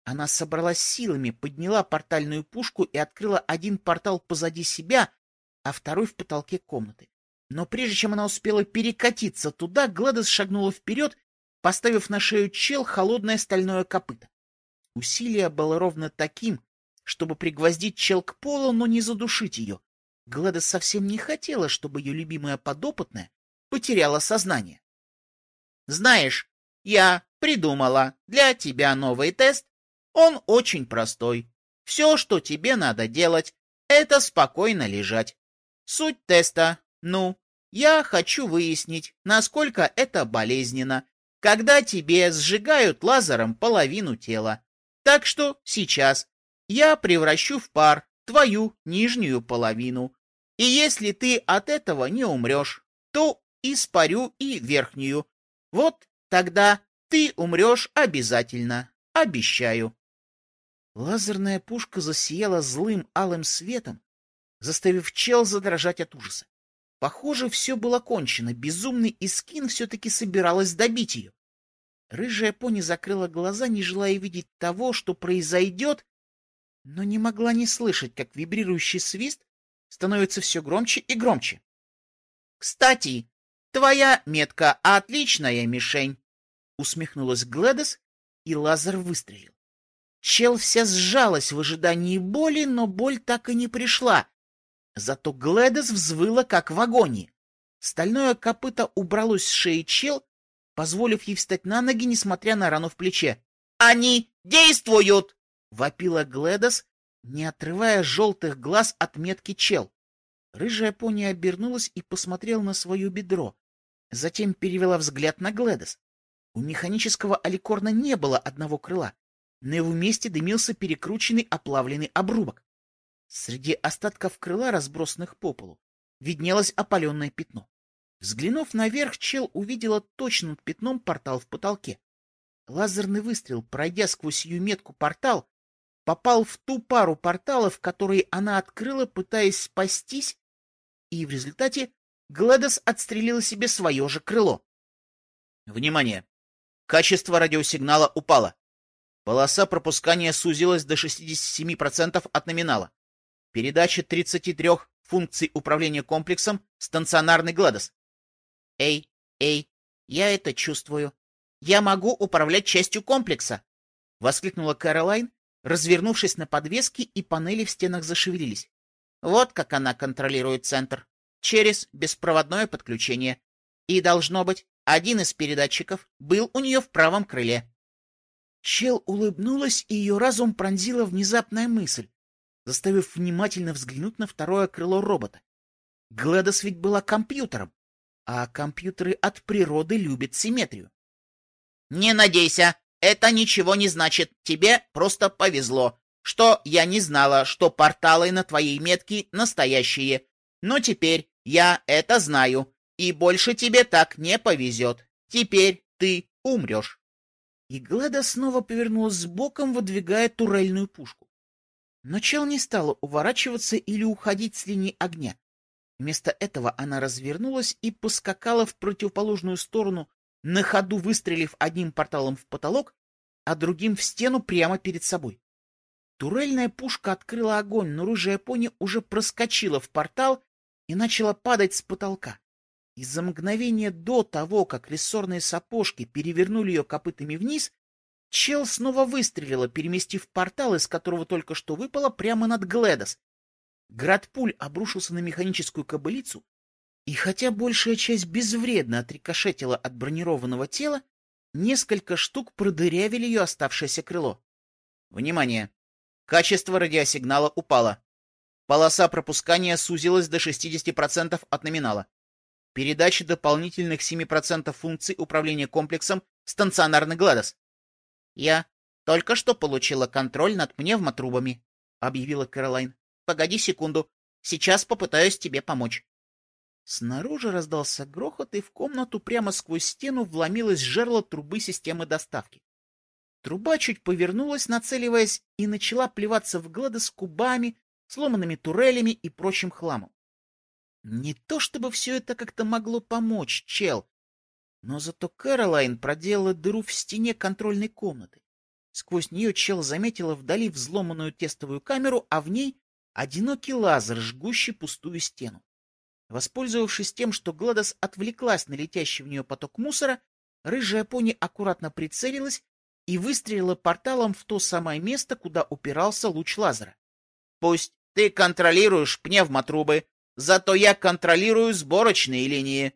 Она собралась силами, подняла портальную пушку и открыла один портал позади себя, а второй в потолке комнаты. Но прежде чем она успела перекатиться туда, Гладес шагнула вперед, поставив на шею чел холодное стальное копыто. Усилие было ровно таким, чтобы пригвоздить чел к полу, но не задушить ее. Гладес совсем не хотела, чтобы ее любимая подопытная потеряла сознание. «Знаешь, я придумала для тебя новый тест. Он очень простой. Все, что тебе надо делать, это спокойно лежать. Суть теста. Ну, я хочу выяснить, насколько это болезненно, когда тебе сжигают лазером половину тела. Так что сейчас я превращу в пар твою нижнюю половину. И если ты от этого не умрешь, то испарю и верхнюю. Вот тогда ты умрешь обязательно, обещаю. Лазерная пушка засияла злым алым светом, заставив чел задрожать от ужаса. Похоже, все было кончено, безумный Искин все-таки собиралась добить ее. Рыжая пони закрыла глаза, не желая видеть того, что произойдет, но не могла не слышать, как вибрирующий свист становится все громче и громче. — Кстати, твоя метка — отличная мишень! — усмехнулась Гледес, и лазер выстрелил. Чел вся сжалась в ожидании боли, но боль так и не пришла. Зато Гледес взвыла, как в агонии. Стальное копыто убралось с шеи чел, позволив ей встать на ноги, несмотря на рану в плече. «Они действуют!» — вопила Гледес, не отрывая желтых глаз от метки чел. Рыжая пони обернулась и посмотрела на свое бедро. Затем перевела взгляд на Гледес. У механического аликорна не было одного крыла. На его месте дымился перекрученный оплавленный обрубок. Среди остатков крыла, разбросанных по полу, виднелось опаленное пятно. Взглянув наверх, чел увидела точным пятном портал в потолке. Лазерный выстрел, пройдя сквозь ее метку портал, попал в ту пару порталов, которые она открыла, пытаясь спастись, и в результате Гладос отстрелила себе свое же крыло. Внимание! Качество радиосигнала упало. Полоса пропускания сузилась до 67% от номинала. Передача 33 функций управления комплексом станционарный Гладос. Эй, эй, я это чувствую. Я могу управлять частью комплекса! Воскликнула Кэролайн, развернувшись на подвеске, и панели в стенах зашевелились. Вот как она контролирует центр. Через беспроводное подключение. И, должно быть, один из передатчиков был у нее в правом крыле. Чел улыбнулась, и ее разум пронзила внезапная мысль, заставив внимательно взглянуть на второе крыло робота. Гледос ведь была компьютером, а компьютеры от природы любят симметрию. — Не надейся, это ничего не значит, тебе просто повезло, что я не знала, что порталы на твоей метке настоящие. Но теперь я это знаю, и больше тебе так не повезет. Теперь ты умрешь. И Гледа снова повернулась боком, выдвигая турельную пушку. Но чел не стала уворачиваться или уходить с линии огня. Вместо этого она развернулась и поскакала в противоположную сторону, на ходу выстрелив одним порталом в потолок, а другим в стену прямо перед собой. Турельная пушка открыла огонь, но рыжая пони уже проскочила в портал и начала падать с потолка. Из-за мгновения до того, как рессорные сапожки перевернули ее копытами вниз, чел снова выстрелила, переместив портал, из которого только что выпало, прямо над Гледос. Град пуль обрушился на механическую кобылицу, и хотя большая часть безвредно отрикошетила от бронированного тела, несколько штук продырявили ее оставшееся крыло. Внимание! Качество радиосигнала упало. Полоса пропускания сузилась до 60% от номинала передачи дополнительных 7% функций управления комплексом станционарный Гладос. «Я только что получила контроль над пневмотрубами», — объявила Кэролайн. «Погоди секунду, сейчас попытаюсь тебе помочь». Снаружи раздался грохот, и в комнату прямо сквозь стену вломилось жерло трубы системы доставки. Труба чуть повернулась, нацеливаясь, и начала плеваться в Гладос кубами, сломанными турелями и прочим хламом. Не то чтобы все это как-то могло помочь, чел, но зато Кэролайн проделала дыру в стене контрольной комнаты. Сквозь нее чел заметила вдали взломанную тестовую камеру, а в ней одинокий лазер, жгущий пустую стену. Воспользовавшись тем, что Гладос отвлеклась на летящий в нее поток мусора, рыжая пони аккуратно прицелилась и выстрелила порталом в то самое место, куда упирался луч лазера. — Пусть ты контролируешь пневмотрубы, Зато я контролирую сборочные линии.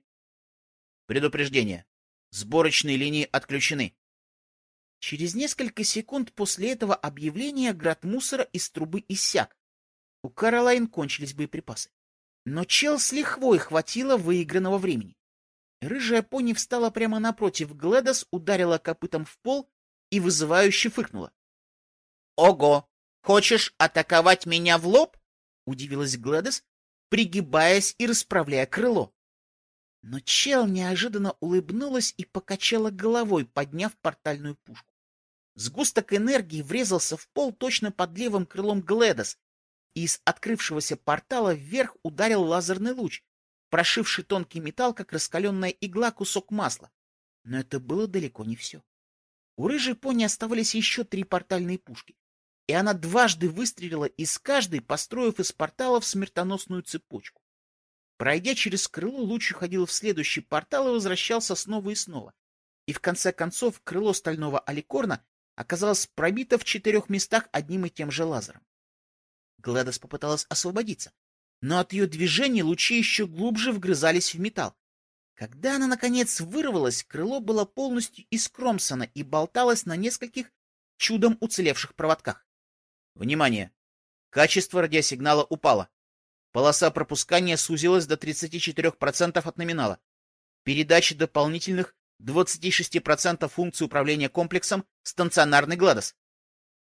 Предупреждение. Сборочные линии отключены. Через несколько секунд после этого объявления град мусора из трубы иссяк. У Каролайн кончились боеприпасы. Но чел с лихвой хватило выигранного времени. Рыжая пони встала прямо напротив Гледос, ударила копытом в пол и вызывающе фыркнула. — Ого! Хочешь атаковать меня в лоб? — удивилась Гледос, пригибаясь и расправляя крыло. Но чел неожиданно улыбнулась и покачала головой, подняв портальную пушку. Сгусток энергии врезался в пол точно под левым крылом Гледос, из открывшегося портала вверх ударил лазерный луч, прошивший тонкий металл, как раскаленная игла, кусок масла. Но это было далеко не все. У рыжей пони оставались еще три портальные пушки, и она дважды выстрелила из каждой, построив из порталов смертоносную цепочку. Пройдя через крыло, луч уходил в следующий портал и возвращался снова и снова. И в конце концов крыло стального аликорна оказалось пробито в четырех местах одним и тем же лазером. Гладос попыталась освободиться, но от ее движения лучи еще глубже вгрызались в металл. Когда она, наконец, вырвалась, крыло было полностью искромсано и болталось на нескольких чудом уцелевших проводках. Внимание! Качество радиосигнала упало. Полоса пропускания сузилась до 34% от номинала. Передача дополнительных 26% функций управления комплексом станционарный Гладос.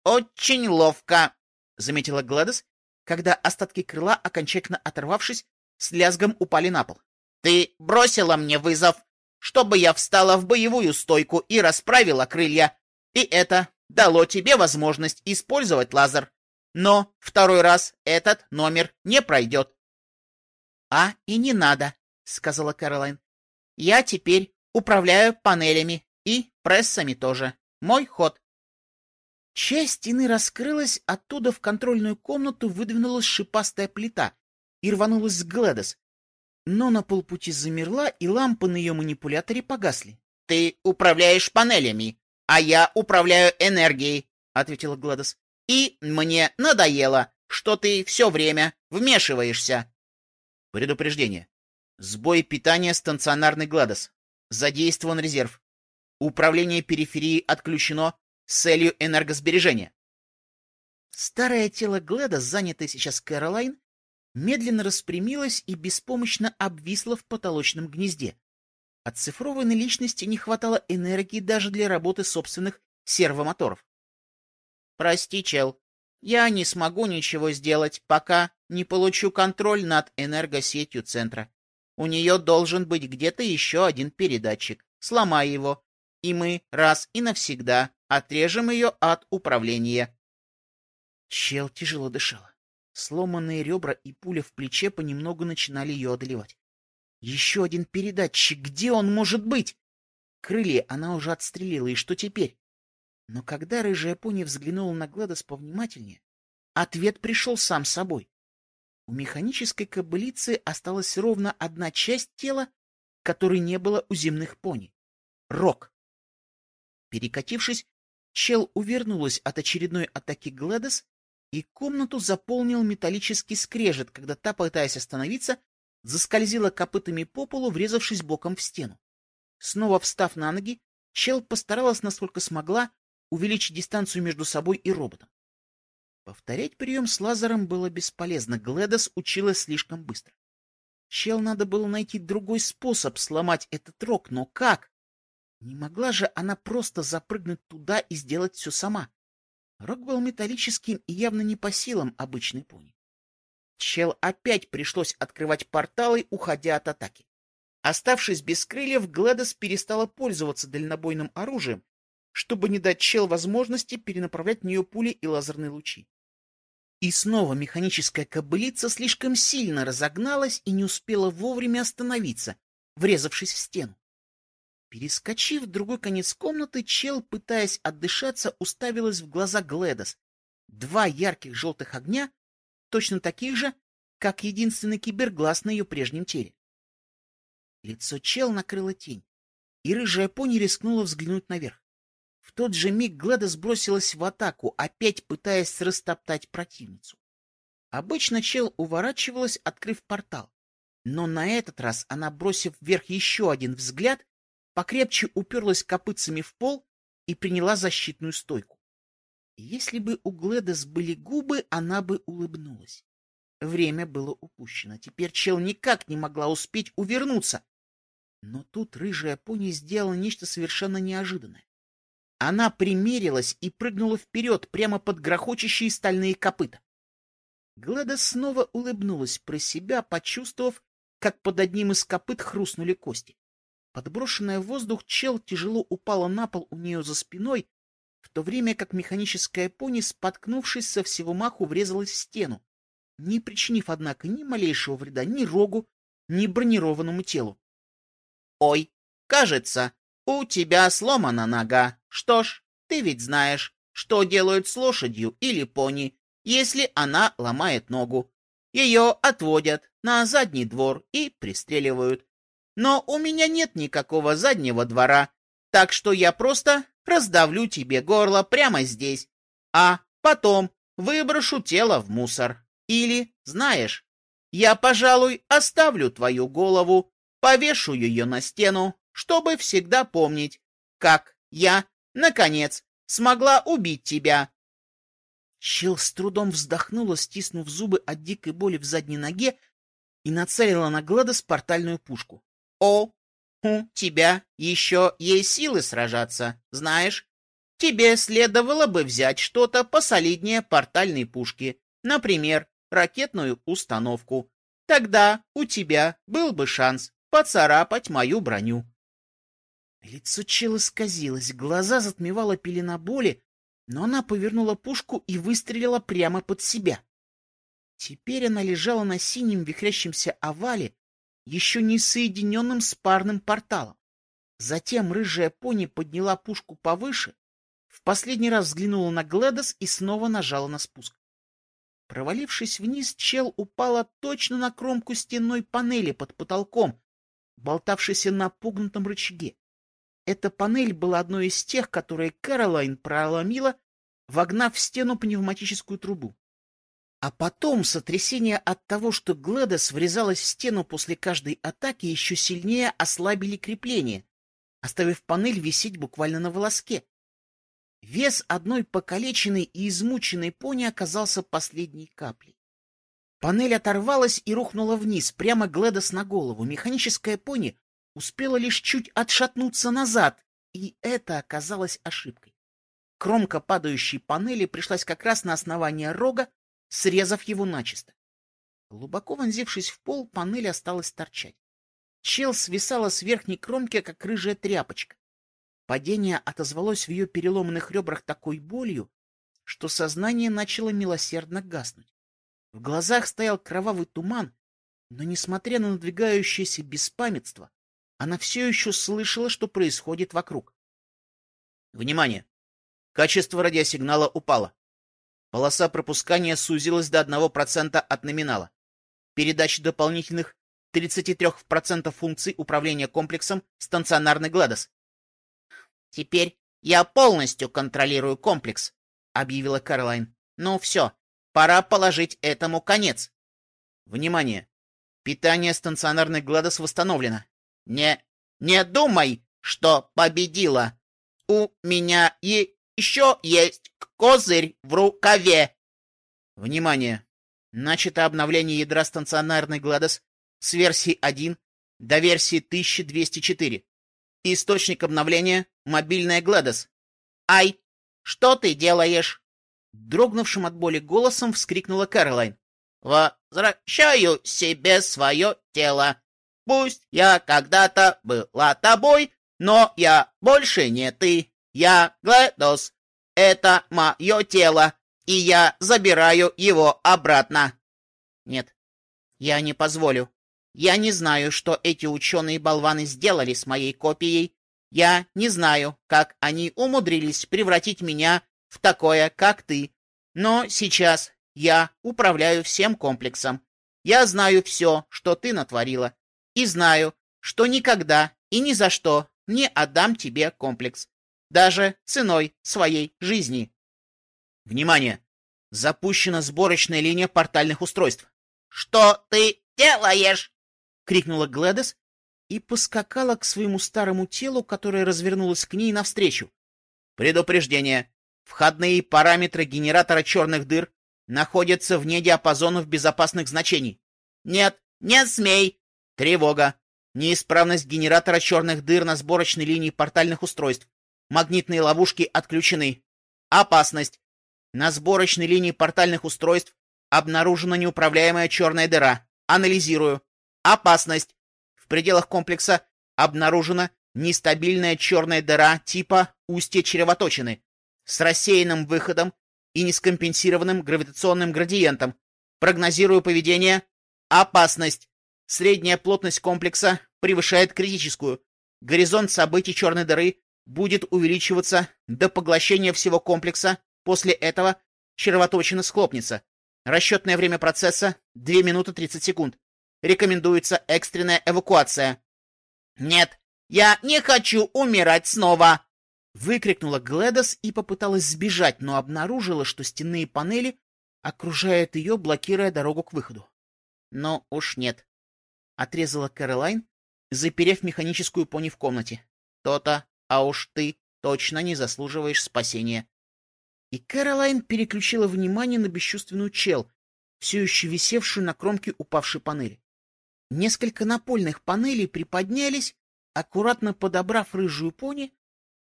Очень ловко, заметила Гладос, когда остатки крыла, окончательно оторвавшись, с лязгом упали на пол. Ты бросила мне вызов, чтобы я встала в боевую стойку и расправила крылья, и это дало тебе возможность использовать лазер. Но второй раз этот номер не пройдет. — А, и не надо, — сказала Кэролайн. — Я теперь управляю панелями и прессами тоже. Мой ход. Часть стены раскрылась, оттуда в контрольную комнату выдвинулась шипастая плита и рванулась с Глэдос. Но на полпути замерла, и лампы на ее манипуляторе погасли. — Ты управляешь панелями, а я управляю энергией, — ответила Гладос. — И мне надоело, что ты все время вмешиваешься. Предупреждение. Сбой питания станционарный Гладос. Задействован резерв. Управление периферией отключено с целью энергосбережения. Старое тело Гледа, занятое сейчас Кэролайн, медленно распрямилось и беспомощно обвисло в потолочном гнезде. Отцифрованной личности не хватало энергии даже для работы собственных сервомоторов. «Прости, чел, я не смогу ничего сделать, пока не получу контроль над энергосетью центра. У нее должен быть где-то еще один передатчик. Сломай его, и мы раз и навсегда отрежем ее от управления. Чел тяжело дышал. Сломанные ребра и пуля в плече понемногу начинали ее одолевать. Еще один передатчик, где он может быть? Крылья она уже отстрелила, и что теперь? Но когда рыжая пони взглянула на Гладос повнимательнее, ответ пришел сам собой. У механической кобылицы осталась ровно одна часть тела, которой не было у земных пони — рог. Перекатившись, чел увернулась от очередной атаки Гладес, и комнату заполнил металлический скрежет, когда та, пытаясь остановиться, заскользила копытами по полу, врезавшись боком в стену. Снова встав на ноги, чел постаралась, насколько смогла, увеличить дистанцию между собой и роботом. Повторять прием с лазером было бесполезно, Гледос училась слишком быстро. Чел надо было найти другой способ сломать этот рог, но как? Не могла же она просто запрыгнуть туда и сделать все сама. Рог был металлическим и явно не по силам обычной пони. Чел опять пришлось открывать порталы, уходя от атаки. Оставшись без крыльев, Гледос перестала пользоваться дальнобойным оружием, чтобы не дать Чел возможности перенаправлять в нее пули и лазерные лучи. И снова механическая кобылица слишком сильно разогналась и не успела вовремя остановиться, врезавшись в стену. Перескочив в другой конец комнаты, чел, пытаясь отдышаться, уставилась в глаза Гледос. Два ярких желтых огня, точно таких же, как единственный киберглаз на ее прежнем теле. Лицо чел накрыло тень, и рыжая пони рискнула взглянуть наверх. В тот же миг Гледа сбросилась в атаку, опять пытаясь растоптать противницу. Обычно чел уворачивалась, открыв портал. Но на этот раз она, бросив вверх еще один взгляд, покрепче уперлась копытцами в пол и приняла защитную стойку. Если бы у Гледес были губы, она бы улыбнулась. Время было упущено. Теперь чел никак не могла успеть увернуться. Но тут рыжая пони сделала нечто совершенно неожиданное. Она примерилась и прыгнула вперед, прямо под грохочущие стальные копыта. Гледа снова улыбнулась про себя, почувствовав, как под одним из копыт хрустнули кости. Подброшенная в воздух, чел тяжело упала на пол у нее за спиной, в то время как механическая пони, споткнувшись со всего маху, врезалась в стену, не причинив, однако, ни малейшего вреда ни рогу, ни бронированному телу. — Ой, кажется, у тебя сломана нога. Что ж, ты ведь знаешь, что делают с лошадью или пони, если она ломает ногу. Ее отводят на задний двор и пристреливают. Но у меня нет никакого заднего двора, так что я просто раздавлю тебе горло прямо здесь, а потом выброшу тело в мусор. Или, знаешь, я, пожалуй, оставлю твою голову, повешу ее на стену, чтобы всегда помнить, как я, наконец, смогла убить тебя. Чел с трудом вздохнула, стиснув зубы от дикой боли в задней ноге, и нацелила на Гладос портальную пушку. — О, у тебя еще есть силы сражаться, знаешь? Тебе следовало бы взять что-то посолиднее портальной пушки, например, ракетную установку. Тогда у тебя был бы шанс поцарапать мою броню. Лицо чела сказилось, глаза затмевала пелена боли, но она повернула пушку и выстрелила прямо под себя. Теперь она лежала на синем вихрящемся овале, еще не соединенным с парным порталом. Затем рыжая пони подняла пушку повыше, в последний раз взглянула на Гледос и снова нажала на спуск. Провалившись вниз, чел упала точно на кромку стенной панели под потолком, болтавшейся на погнутом рычаге. Эта панель была одной из тех, которые Кэролайн проломила, вогнав в стену пневматическую трубу. А потом сотрясение от того, что Гледес врезалась в стену после каждой атаки, еще сильнее ослабили крепление, оставив панель висеть буквально на волоске. Вес одной покалеченной и измученной пони оказался последней каплей. Панель оторвалась и рухнула вниз, прямо Гледес на голову. Механическая пони успела лишь чуть отшатнуться назад, и это оказалось ошибкой. Кромка падающей панели пришлась как раз на основание рога, срезав его начисто. Глубоко вонзившись в пол, панель осталась торчать. Чел свисала с верхней кромки, как рыжая тряпочка. Падение отозвалось в ее переломанных ребрах такой болью, что сознание начало милосердно гаснуть. В глазах стоял кровавый туман, но, несмотря на надвигающееся беспамятство, она все еще слышала, что происходит вокруг. Внимание! Качество радиосигнала упало. Полоса пропускания сузилась до 1% от номинала. Передача дополнительных 33% функций управления комплексом станционарный Гладос. «Теперь я полностью контролирую комплекс», — объявила Карлайн. «Ну все, пора положить этому конец». Внимание! Питание станционарный Гладос восстановлено. Не, не думай, что победила. У меня и еще есть козырь в рукаве. Внимание! Начато обновление ядра станционарный Гладос с версии 1 до версии 1204. Источник обновления — мобильная Гладос. Ай, что ты делаешь? Дрогнувшим от боли голосом вскрикнула Кэролайн. Возвращаю себе свое тело. Пусть я когда-то была тобой, но я больше не ты. Я Глэдос. Это мое тело, и я забираю его обратно. Нет, я не позволю. Я не знаю, что эти ученые-болваны сделали с моей копией. Я не знаю, как они умудрились превратить меня в такое, как ты. Но сейчас я управляю всем комплексом. Я знаю все, что ты натворила и знаю, что никогда и ни за что не отдам тебе комплекс, даже ценой своей жизни. Внимание! Запущена сборочная линия портальных устройств. «Что ты делаешь?» — крикнула Гледес и поскакала к своему старому телу, которое развернулось к ней навстречу. «Предупреждение! Входные параметры генератора черных дыр находится вне диапазонов безопасных значений. Нет, не смей! Тревога! Неисправность генератора черных дыр на сборочной линии портальных устройств. Магнитные ловушки отключены. Опасность! На сборочной линии портальных устройств обнаружена неуправляемая черная дыра. Анализирую. Опасность! В пределах комплекса обнаружена нестабильная черная дыра типа устья червоточины с рассеянным выходом и нескомпенсированным гравитационным градиентом. Прогнозирую поведение. Опасность. Средняя плотность комплекса превышает критическую. Горизонт событий черной дыры будет увеличиваться до поглощения всего комплекса. После этого червоточина схлопнется. Расчетное время процесса — 2 минуты 30 секунд. Рекомендуется экстренная эвакуация. Нет, я не хочу умирать снова! Выкрикнула Гледос и попыталась сбежать, но обнаружила, что стенные панели окружают ее, блокируя дорогу к выходу. Но уж нет. Отрезала Кэролайн, заперев механическую пони в комнате. То-то, а уж ты точно не заслуживаешь спасения. И Кэролайн переключила внимание на бесчувственную чел, все еще висевшую на кромке упавшей панели. Несколько напольных панелей приподнялись, аккуратно подобрав рыжую пони,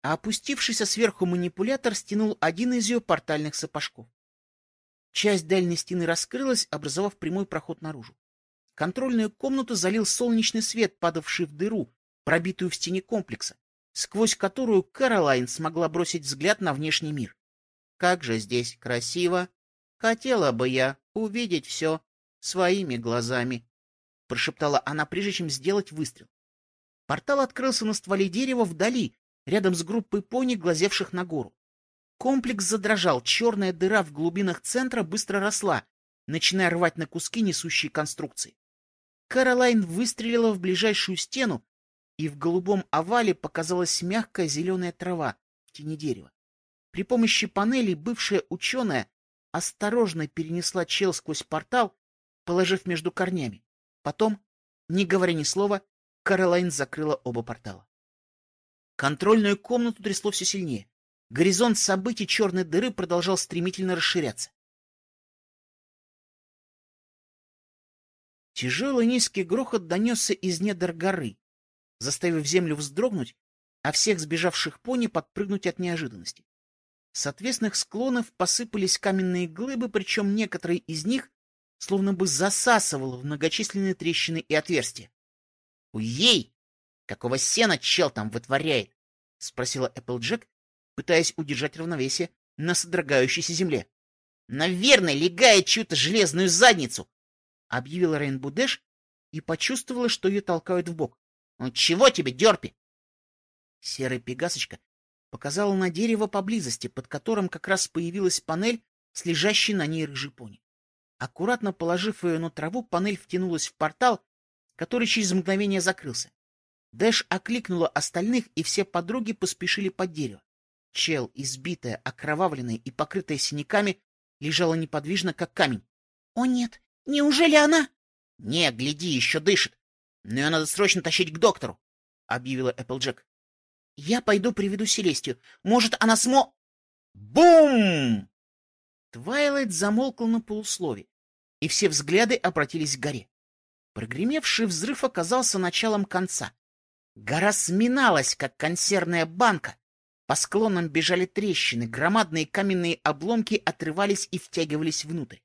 а опустившийся сверху манипулятор стянул один из ее портальных сапожков. Часть дальней стены раскрылась, образовав прямой проход наружу. Контрольную комнату залил солнечный свет, падавший в дыру, пробитую в стене комплекса, сквозь которую Каролайн смогла бросить взгляд на внешний мир. Как же здесь красиво! Хотела бы я увидеть все своими глазами, — прошептала она, прежде чем сделать выстрел. Портал открылся на стволе дерева вдали, рядом с группой пони, глазевших на гору. Комплекс задрожал, черная дыра в глубинах центра быстро росла, начиная рвать на куски несущие конструкции. Каролайн выстрелила в ближайшую стену, и в голубом овале показалась мягкая зеленая трава в тени дерева. При помощи панели бывшая ученая осторожно перенесла чел сквозь портал, положив между корнями. Потом, не говоря ни слова, Каролайн закрыла оба портала. Контрольную комнату трясло все сильнее. Горизонт событий черной дыры продолжал стремительно расширяться. Тяжелый низкий грохот донесся из недр горы, заставив землю вздрогнуть, а всех сбежавших пони подпрыгнуть от неожиданности. С отвесных склонов посыпались каменные глыбы, причем некоторые из них словно бы засасывало в многочисленные трещины и отверстия. «Уей!» Какого сена чел там вытворяет? — спросила Эпплджек, пытаясь удержать равновесие на содрогающейся земле. — Наверное, легает чью-то железную задницу! — объявила Рейнбу Дэш и почувствовала, что ее толкают в бок. «Ну, — Чего тебе, дерпи? Серая пегасочка показала на дерево поблизости, под которым как раз появилась панель с лежащей на ней рыжей пони. Аккуратно положив ее на траву, панель втянулась в портал, который через мгновение закрылся. Дэш окликнула остальных, и все подруги поспешили под дерево. Чел, избитая, окровавленная и покрытая синяками, лежала неподвижно, как камень. — О нет, неужели она? — Не, гляди, еще дышит. Ее надо срочно тащить к доктору, — объявила Эпплджек. — Я пойду приведу Селестию. Может, она смо... Бум! Твайлайт замолкла на полуслове, и все взгляды обратились к горе. Прогремевший взрыв оказался началом конца. Гора сминалась, как консервная банка. По склонам бежали трещины, громадные каменные обломки отрывались и втягивались внутрь.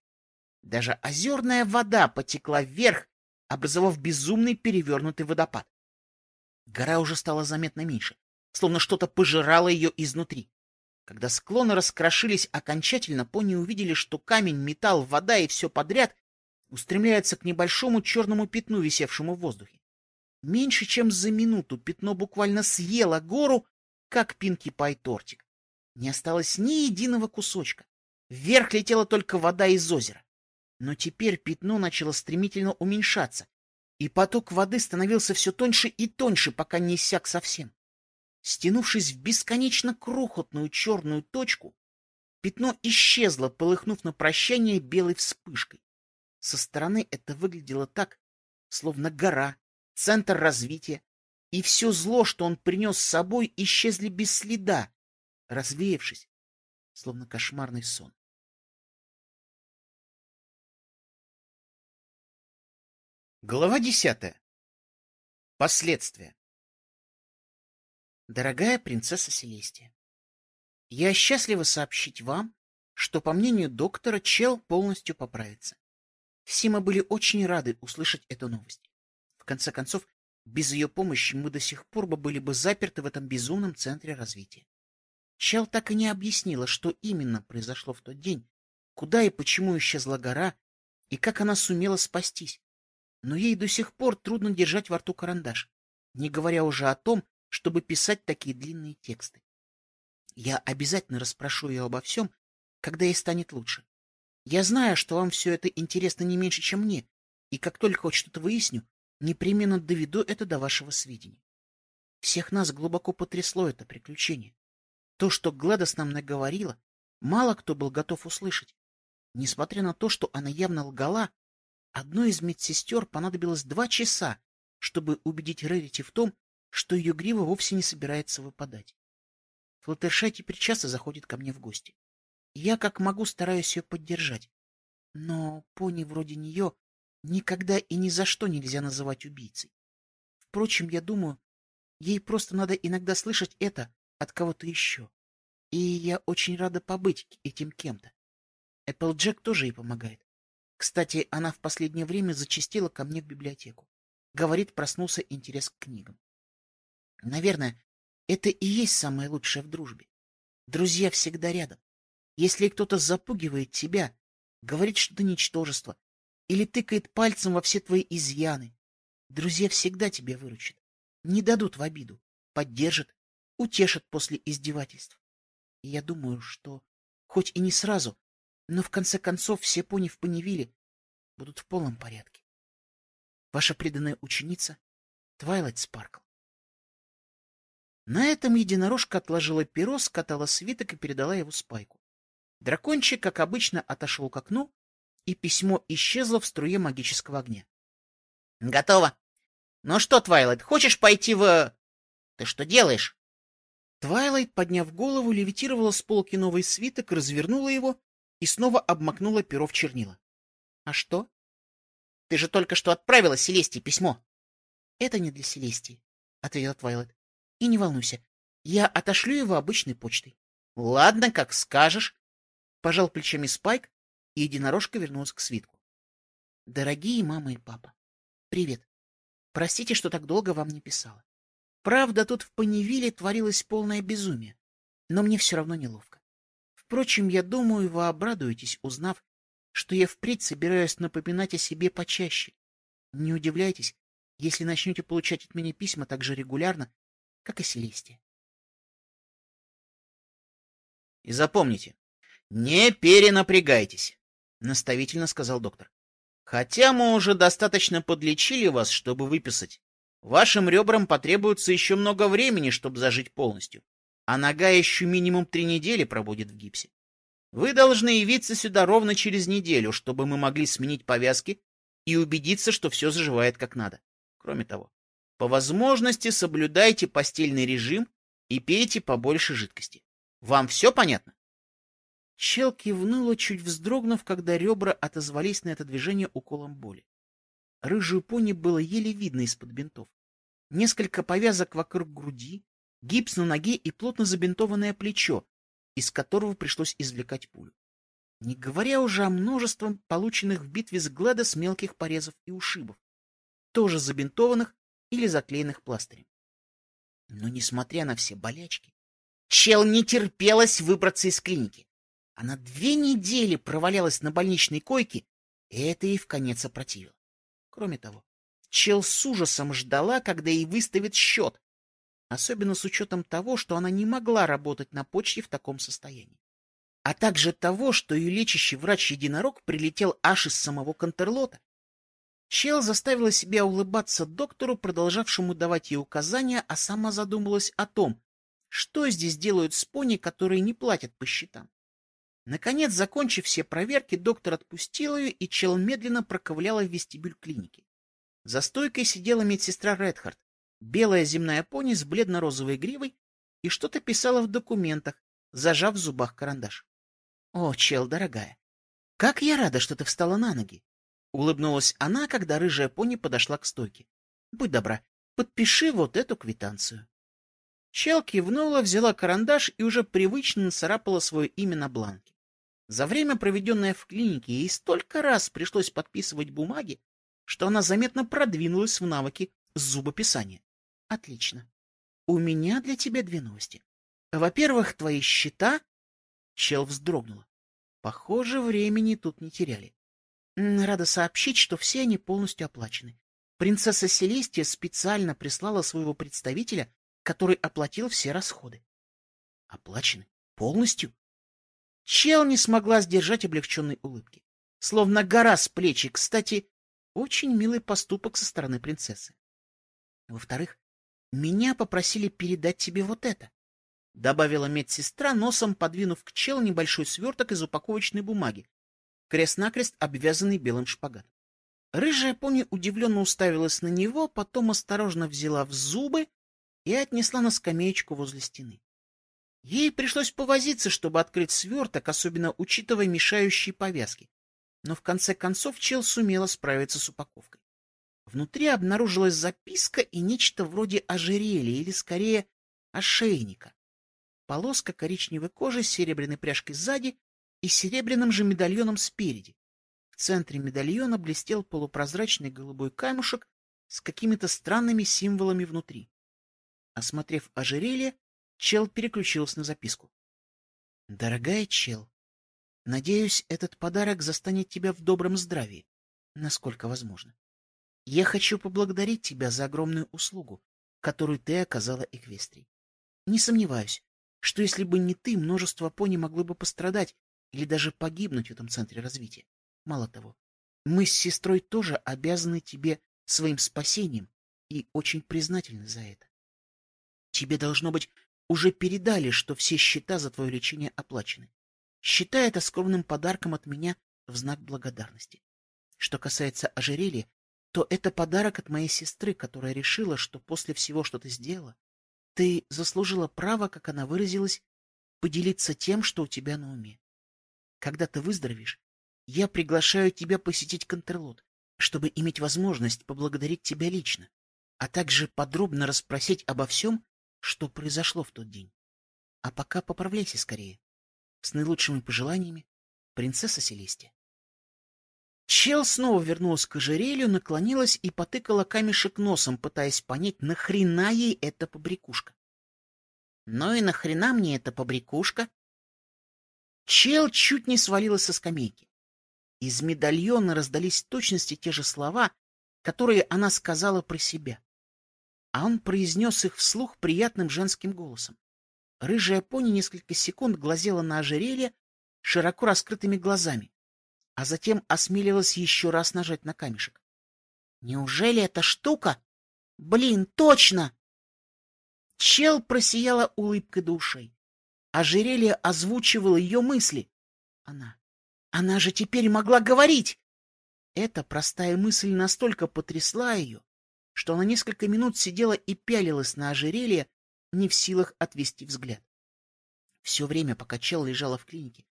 Даже озерная вода потекла вверх, образовав безумный перевернутый водопад. Гора уже стала заметно меньше, словно что-то пожирало ее изнутри. Когда склоны раскрошились окончательно, пони увидели, что камень, металл, вода и все подряд устремляются к небольшому черному пятну, висевшему в воздухе. Меньше чем за минуту пятно буквально съело гору, как Пинки Пай тортик. Не осталось ни единого кусочка. Вверх летела только вода из озера. Но теперь пятно начало стремительно уменьшаться, и поток воды становился все тоньше и тоньше, пока не иссяк совсем. Стянувшись в бесконечно крохотную черную точку, пятно исчезло, полыхнув на прощание белой вспышкой. Со стороны это выглядело так, словно гора центр развития, и все зло, что он принес с собой, исчезли без следа, развеявшись, словно кошмарный сон. Глава десятая. Последствия. Дорогая принцесса Селестия, я счастлива сообщить вам, что, по мнению доктора, Чел полностью поправится. Все мы были очень рады услышать эту новость. В конце концов, без ее помощи мы до сих пор бы были бы заперты в этом безумном центре развития. Чел так и не объяснила, что именно произошло в тот день, куда и почему исчезла гора, и как она сумела спастись. Но ей до сих пор трудно держать во рту карандаш, не говоря уже о том, чтобы писать такие длинные тексты. Я обязательно расспрошу ее обо всем, когда ей станет лучше. Я знаю, что вам все это интересно не меньше, чем мне, и как только хоть что-то выясню, непременно доведу это до вашего сведения. Всех нас глубоко потрясло это приключение. То, что Гладос нам наговорила, мало кто был готов услышать. Несмотря на то, что она явно лгала, одной из медсестер понадобилось два часа, чтобы убедить Рерити в том, что ее грива вовсе не собирается выпадать. Флаттершай теперь часто заходит ко мне в гости. Я как могу стараюсь ее поддержать. Но пони вроде нее никогда и ни за что нельзя называть убийцей. Впрочем, я думаю, ей просто надо иногда слышать это от кого-то еще. И я очень рада побыть этим кем-то. Эпплджек тоже ей помогает. Кстати, она в последнее время зачастила ко мне в библиотеку. Говорит, проснулся интерес к книгам. Наверное, это и есть самое лучшее в дружбе. Друзья всегда рядом. Если кто-то запугивает тебя, говорит, что ты ничтожество, или тыкает пальцем во все твои изъяны, друзья всегда тебя выручат, не дадут в обиду, поддержат, утешат после издевательств. И я думаю, что, хоть и не сразу, но в конце концов все пони в Поневиле будут в полном порядке. Ваша преданная ученица Твайлайт Спаркл. На этом единорожка отложила перо, скатала свиток и передала его Спайку. Дракончик, как обычно, отошел к окну, и письмо исчезло в струе магического огня. — Готово. Ну что, Твайлайт, хочешь пойти в... Ты что делаешь? Твайлайт, подняв голову, левитировала с полки новый свиток, развернула его и снова обмакнула перо в чернила. — А что? — Ты же только что отправила Селестии письмо. — Это не для Селестии, — ответила Твайлайт. — И не волнуйся, я отошлю его обычной почтой. — Ладно, как скажешь. Пожал плечами Спайк, и единорожка вернулась к свитку. Дорогие мама и папа, привет. Простите, что так долго вам не писала. Правда, тут в Паневиле творилось полное безумие, но мне все равно неловко. Впрочем, я думаю, вы обрадуетесь, узнав, что я впредь собираюсь напоминать о себе почаще. Не удивляйтесь, если начнете получать от меня письма так же регулярно, как и Селестия. И запомните, не перенапрягайтесь, наставительно сказал доктор. Хотя мы уже достаточно подлечили вас, чтобы выписать. Вашим ребрам потребуется еще много времени, чтобы зажить полностью, а нога еще минимум три недели пробудет в гипсе. Вы должны явиться сюда ровно через неделю, чтобы мы могли сменить повязки и убедиться, что все заживает как надо. Кроме того, по возможности соблюдайте постельный режим и пейте побольше жидкости. Вам все понятно? Чел кивнула, чуть вздрогнув, когда ребра отозвались на это движение уколом боли. Рыжую пони было еле видно из-под бинтов. Несколько повязок вокруг груди, гипс на ноге и плотно забинтованное плечо, из которого пришлось извлекать пулю. Не говоря уже о множестве полученных в битве с Глэдос мелких порезов и ушибов, тоже забинтованных или заклеенных пластырем. Но, несмотря на все болячки, Чел не терпелось выбраться из клиники. Она две недели провалялась на больничной койке, и это ей в конец опротивило. Кроме того, Чел с ужасом ждала, когда ей выставят счет, особенно с учетом того, что она не могла работать на почте в таком состоянии, а также того, что ее лечащий врач-единорог прилетел аж из самого Контерлота. Чел заставила себя улыбаться доктору, продолжавшему давать ей указания, а сама задумалась о том, что здесь делают с пони, которые не платят по счетам. Наконец, закончив все проверки, доктор отпустил ее, и Чел медленно проковыляла в вестибюль клиники. За стойкой сидела медсестра Редхард, белая земная пони с бледно-розовой гривой, и что-то писала в документах, зажав в зубах карандаш. — О, Чел, дорогая, как я рада, что ты встала на ноги! Улыбнулась она, когда рыжая пони подошла к стойке. Будь добра, подпиши вот эту квитанцию. Чел кивнула, взяла карандаш и уже привычно нацарапала свое имя на бланке. За время, проведенное в клинике, ей столько раз пришлось подписывать бумаги, что она заметно продвинулась в навыке зубописания. Отлично. У меня для тебя две новости. Во-первых, твои счета... Чел вздрогнула. Похоже, времени тут не теряли. Рада сообщить, что все они полностью оплачены. Принцесса Селестия специально прислала своего представителя, который оплатил все расходы. Оплачены? Полностью? Чел не смогла сдержать облегченной улыбки. Словно гора с плечи. Кстати, очень милый поступок со стороны принцессы. Во-вторых, меня попросили передать тебе вот это. — добавила медсестра, носом подвинув к челу небольшой сверток из упаковочной бумаги, крест-накрест обвязанный белым шпагатом. Рыжая пони удивленно уставилась на него, потом осторожно взяла в зубы и отнесла на скамеечку возле стены. Ей пришлось повозиться, чтобы открыть сверток, особенно учитывая мешающие повязки. Но в конце концов чел сумела справиться с упаковкой. Внутри обнаружилась записка и нечто вроде ожерелья, или скорее ошейника. Полоска коричневой кожи с серебряной пряжкой сзади и серебряным же медальоном спереди. В центре медальона блестел полупрозрачный голубой камушек с какими-то странными символами внутри. Осмотрев ожерелье, Чел переключился на записку. «Дорогая Чел, надеюсь, этот подарок застанет тебя в добром здравии, насколько возможно. Я хочу поблагодарить тебя за огромную услугу, которую ты оказала Эквестрии. Не сомневаюсь, что если бы не ты, множество пони могло бы пострадать или даже погибнуть в этом центре развития. Мало того, мы с сестрой тоже обязаны тебе своим спасением и очень признательны за это. Тебе, должно быть, уже передали, что все счета за твое лечение оплачены. Считай это скромным подарком от меня в знак благодарности. Что касается ожерелья, то это подарок от моей сестры, которая решила, что после всего, что ты сделала, ты заслужила право, как она выразилась, поделиться тем, что у тебя на уме. Когда ты выздоровеешь, я приглашаю тебя посетить Контрлот, чтобы иметь возможность поблагодарить тебя лично, а также подробно расспросить обо всем, что произошло в тот день. А пока поправляйся скорее. С наилучшими пожеланиями, принцесса Селестия. Чел снова вернулась к ожерелью, наклонилась и потыкала камешек носом, пытаясь понять, нахрена ей эта побрякушка. — Ну и нахрена мне эта побрякушка? Чел чуть не свалилась со скамейки. Из медальона раздались точности те же слова, которые она сказала про себя. А он произнес их вслух приятным женским голосом. Рыжая пони несколько секунд глазела на ожерелье широко раскрытыми глазами, а затем осмелилась еще раз нажать на камешек. Неужели эта штука? Блин, точно! Чел просияла улыбкой душой. Ожерелье озвучивало ее мысли. Она... Она же теперь могла говорить! Эта простая мысль настолько потрясла ее, что она несколько минут сидела и пялилась на ожерелье, не в силах отвести взгляд. Все время, пока Чел лежала в клинике,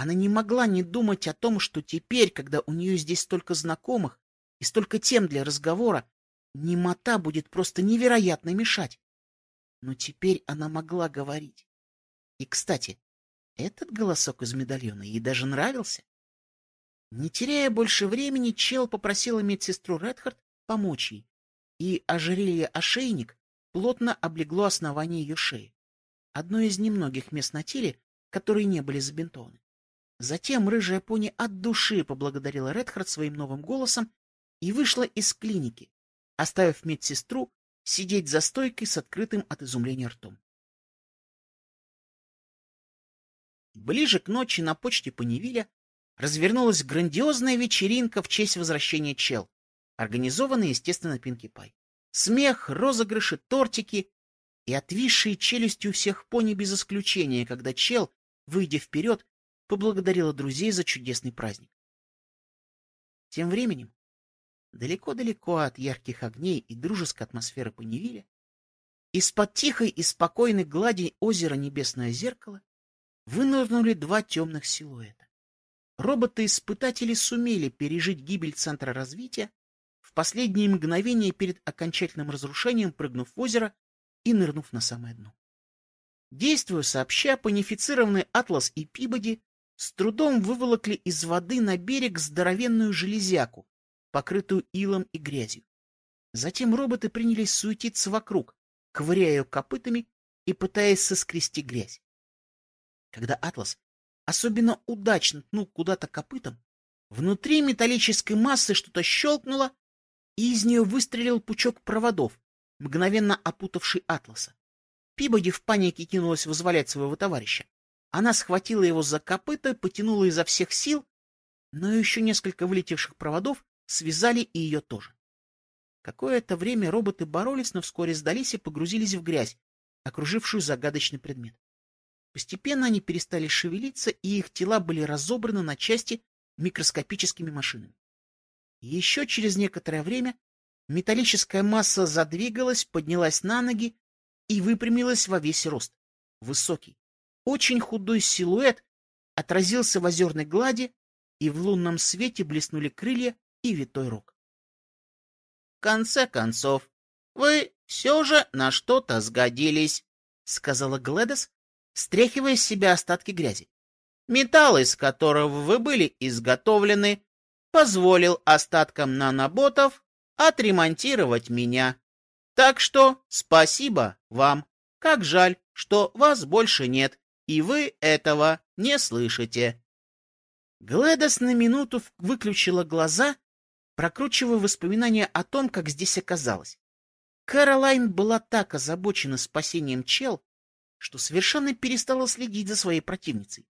она не могла не думать о том, что теперь, когда у нее здесь столько знакомых и столько тем для разговора, немота будет просто невероятно мешать. Но теперь она могла говорить. И, кстати, этот голосок из медальона ей даже нравился. Не теряя больше времени, Чел попросила медсестру Редхард помочь ей, и ожерелье-ошейник плотно облегло основание ее шеи, одно из немногих мест на теле, которые не были забинтованы. Затем рыжая пони от души поблагодарила Редхард своим новым голосом и вышла из клиники, оставив медсестру сидеть за стойкой с открытым от изумления ртом. Ближе к ночи на почте Паневиля развернулась грандиозная вечеринка в честь возвращения Чел, организованная, естественно, Пинки Пай. Смех, розыгрыши, тортики и отвисшие челюстью всех пони без исключения, когда Чел, выйдя вперед, поблагодарила друзей за чудесный праздник. Тем временем, далеко-далеко от ярких огней и дружеской атмосферы Паневиля, из-под тихой и спокойной глади озера Небесное зеркало вынырнули два темных силуэта. роботы-испытатели сумели пережить гибель Центра развития, в последние мгновения перед окончательным разрушением прыгнув в озеро и нырнув на самое дно. Действуя сообща, панифицированный Атлас и Пибоди с трудом выволокли из воды на берег здоровенную железяку, покрытую илом и грязью. Затем роботы принялись суетиться вокруг, ковыряя копытами и пытаясь соскрести грязь. Когда Атлас особенно удачно тнул куда-то копытом, внутри металлической массы что-то щелкнуло, и из нее выстрелил пучок проводов, мгновенно опутавший Атласа. Пибоди в панике кинулась вызволять своего товарища. Она схватила его за копыта, потянула изо всех сил, но еще несколько вылетевших проводов связали и ее тоже. Какое-то время роботы боролись, но вскоре сдались и погрузились в грязь, окружившую загадочный предмет. Постепенно они перестали шевелиться, и их тела были разобраны на части микроскопическими машинами. Еще через некоторое время металлическая масса задвигалась, поднялась на ноги и выпрямилась во весь рост. Высокий, очень худой силуэт отразился в озерной глади, и в лунном свете блеснули крылья и витой рог. — В конце концов, вы все же на что-то сгодились, — сказала Гледес, стряхивая с себя остатки грязи. Металл, из которого вы были изготовлены, позволил остаткам наноботов отремонтировать меня. Так что спасибо вам. Как жаль, что вас больше нет, и вы этого не слышите. Глэдос на минуту выключила глаза, прокручивая воспоминания о том, как здесь оказалось. Кэролайн была так озабочена спасением Чел, что совершенно перестала следить за своей противницей.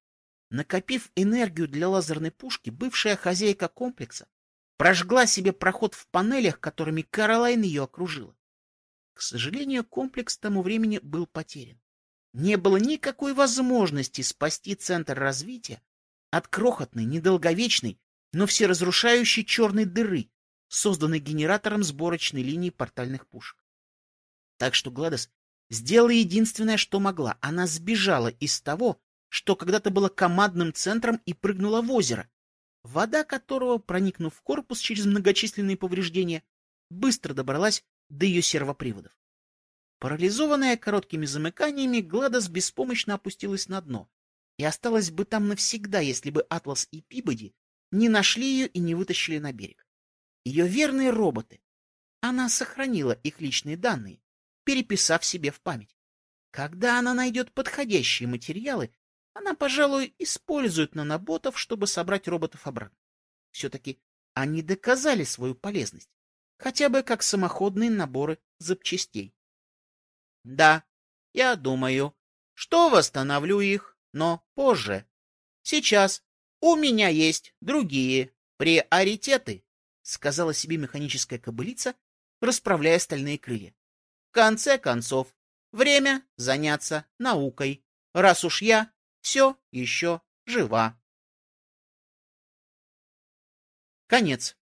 Накопив энергию для лазерной пушки, бывшая хозяйка комплекса прожгла себе проход в панелях, которыми Кэролайн ее окружила. К сожалению, комплекс к тому времени был потерян. Не было никакой возможности спасти центр развития от крохотной, недолговечной, но всеразрушающей черной дыры, созданной генератором сборочной линии портальных пушек. Так что Гладос сделала единственное, что могла. Она сбежала из того, что когда-то было командным центром и прыгнула в озеро, вода которого, проникнув в корпус через многочисленные повреждения, быстро добралась до ее сервоприводов. Парализованная короткими замыканиями, Гладос беспомощно опустилась на дно и осталась бы там навсегда, если бы Атлас и Пибоди не нашли ее и не вытащили на берег. Ее верные роботы. Она сохранила их личные данные, переписав себе в память. Когда она найдет подходящие материалы, она, пожалуй, использует наноботов, чтобы собрать роботов обратно. Все-таки они доказали свою полезность, хотя бы как самоходные наборы запчастей. Да, я думаю, что восстановлю их, но позже. Сейчас у меня есть другие приоритеты, сказала себе механическая кобылица, расправляя стальные крылья. В конце концов, время заняться наукой, раз уж я все еще жива. Конец.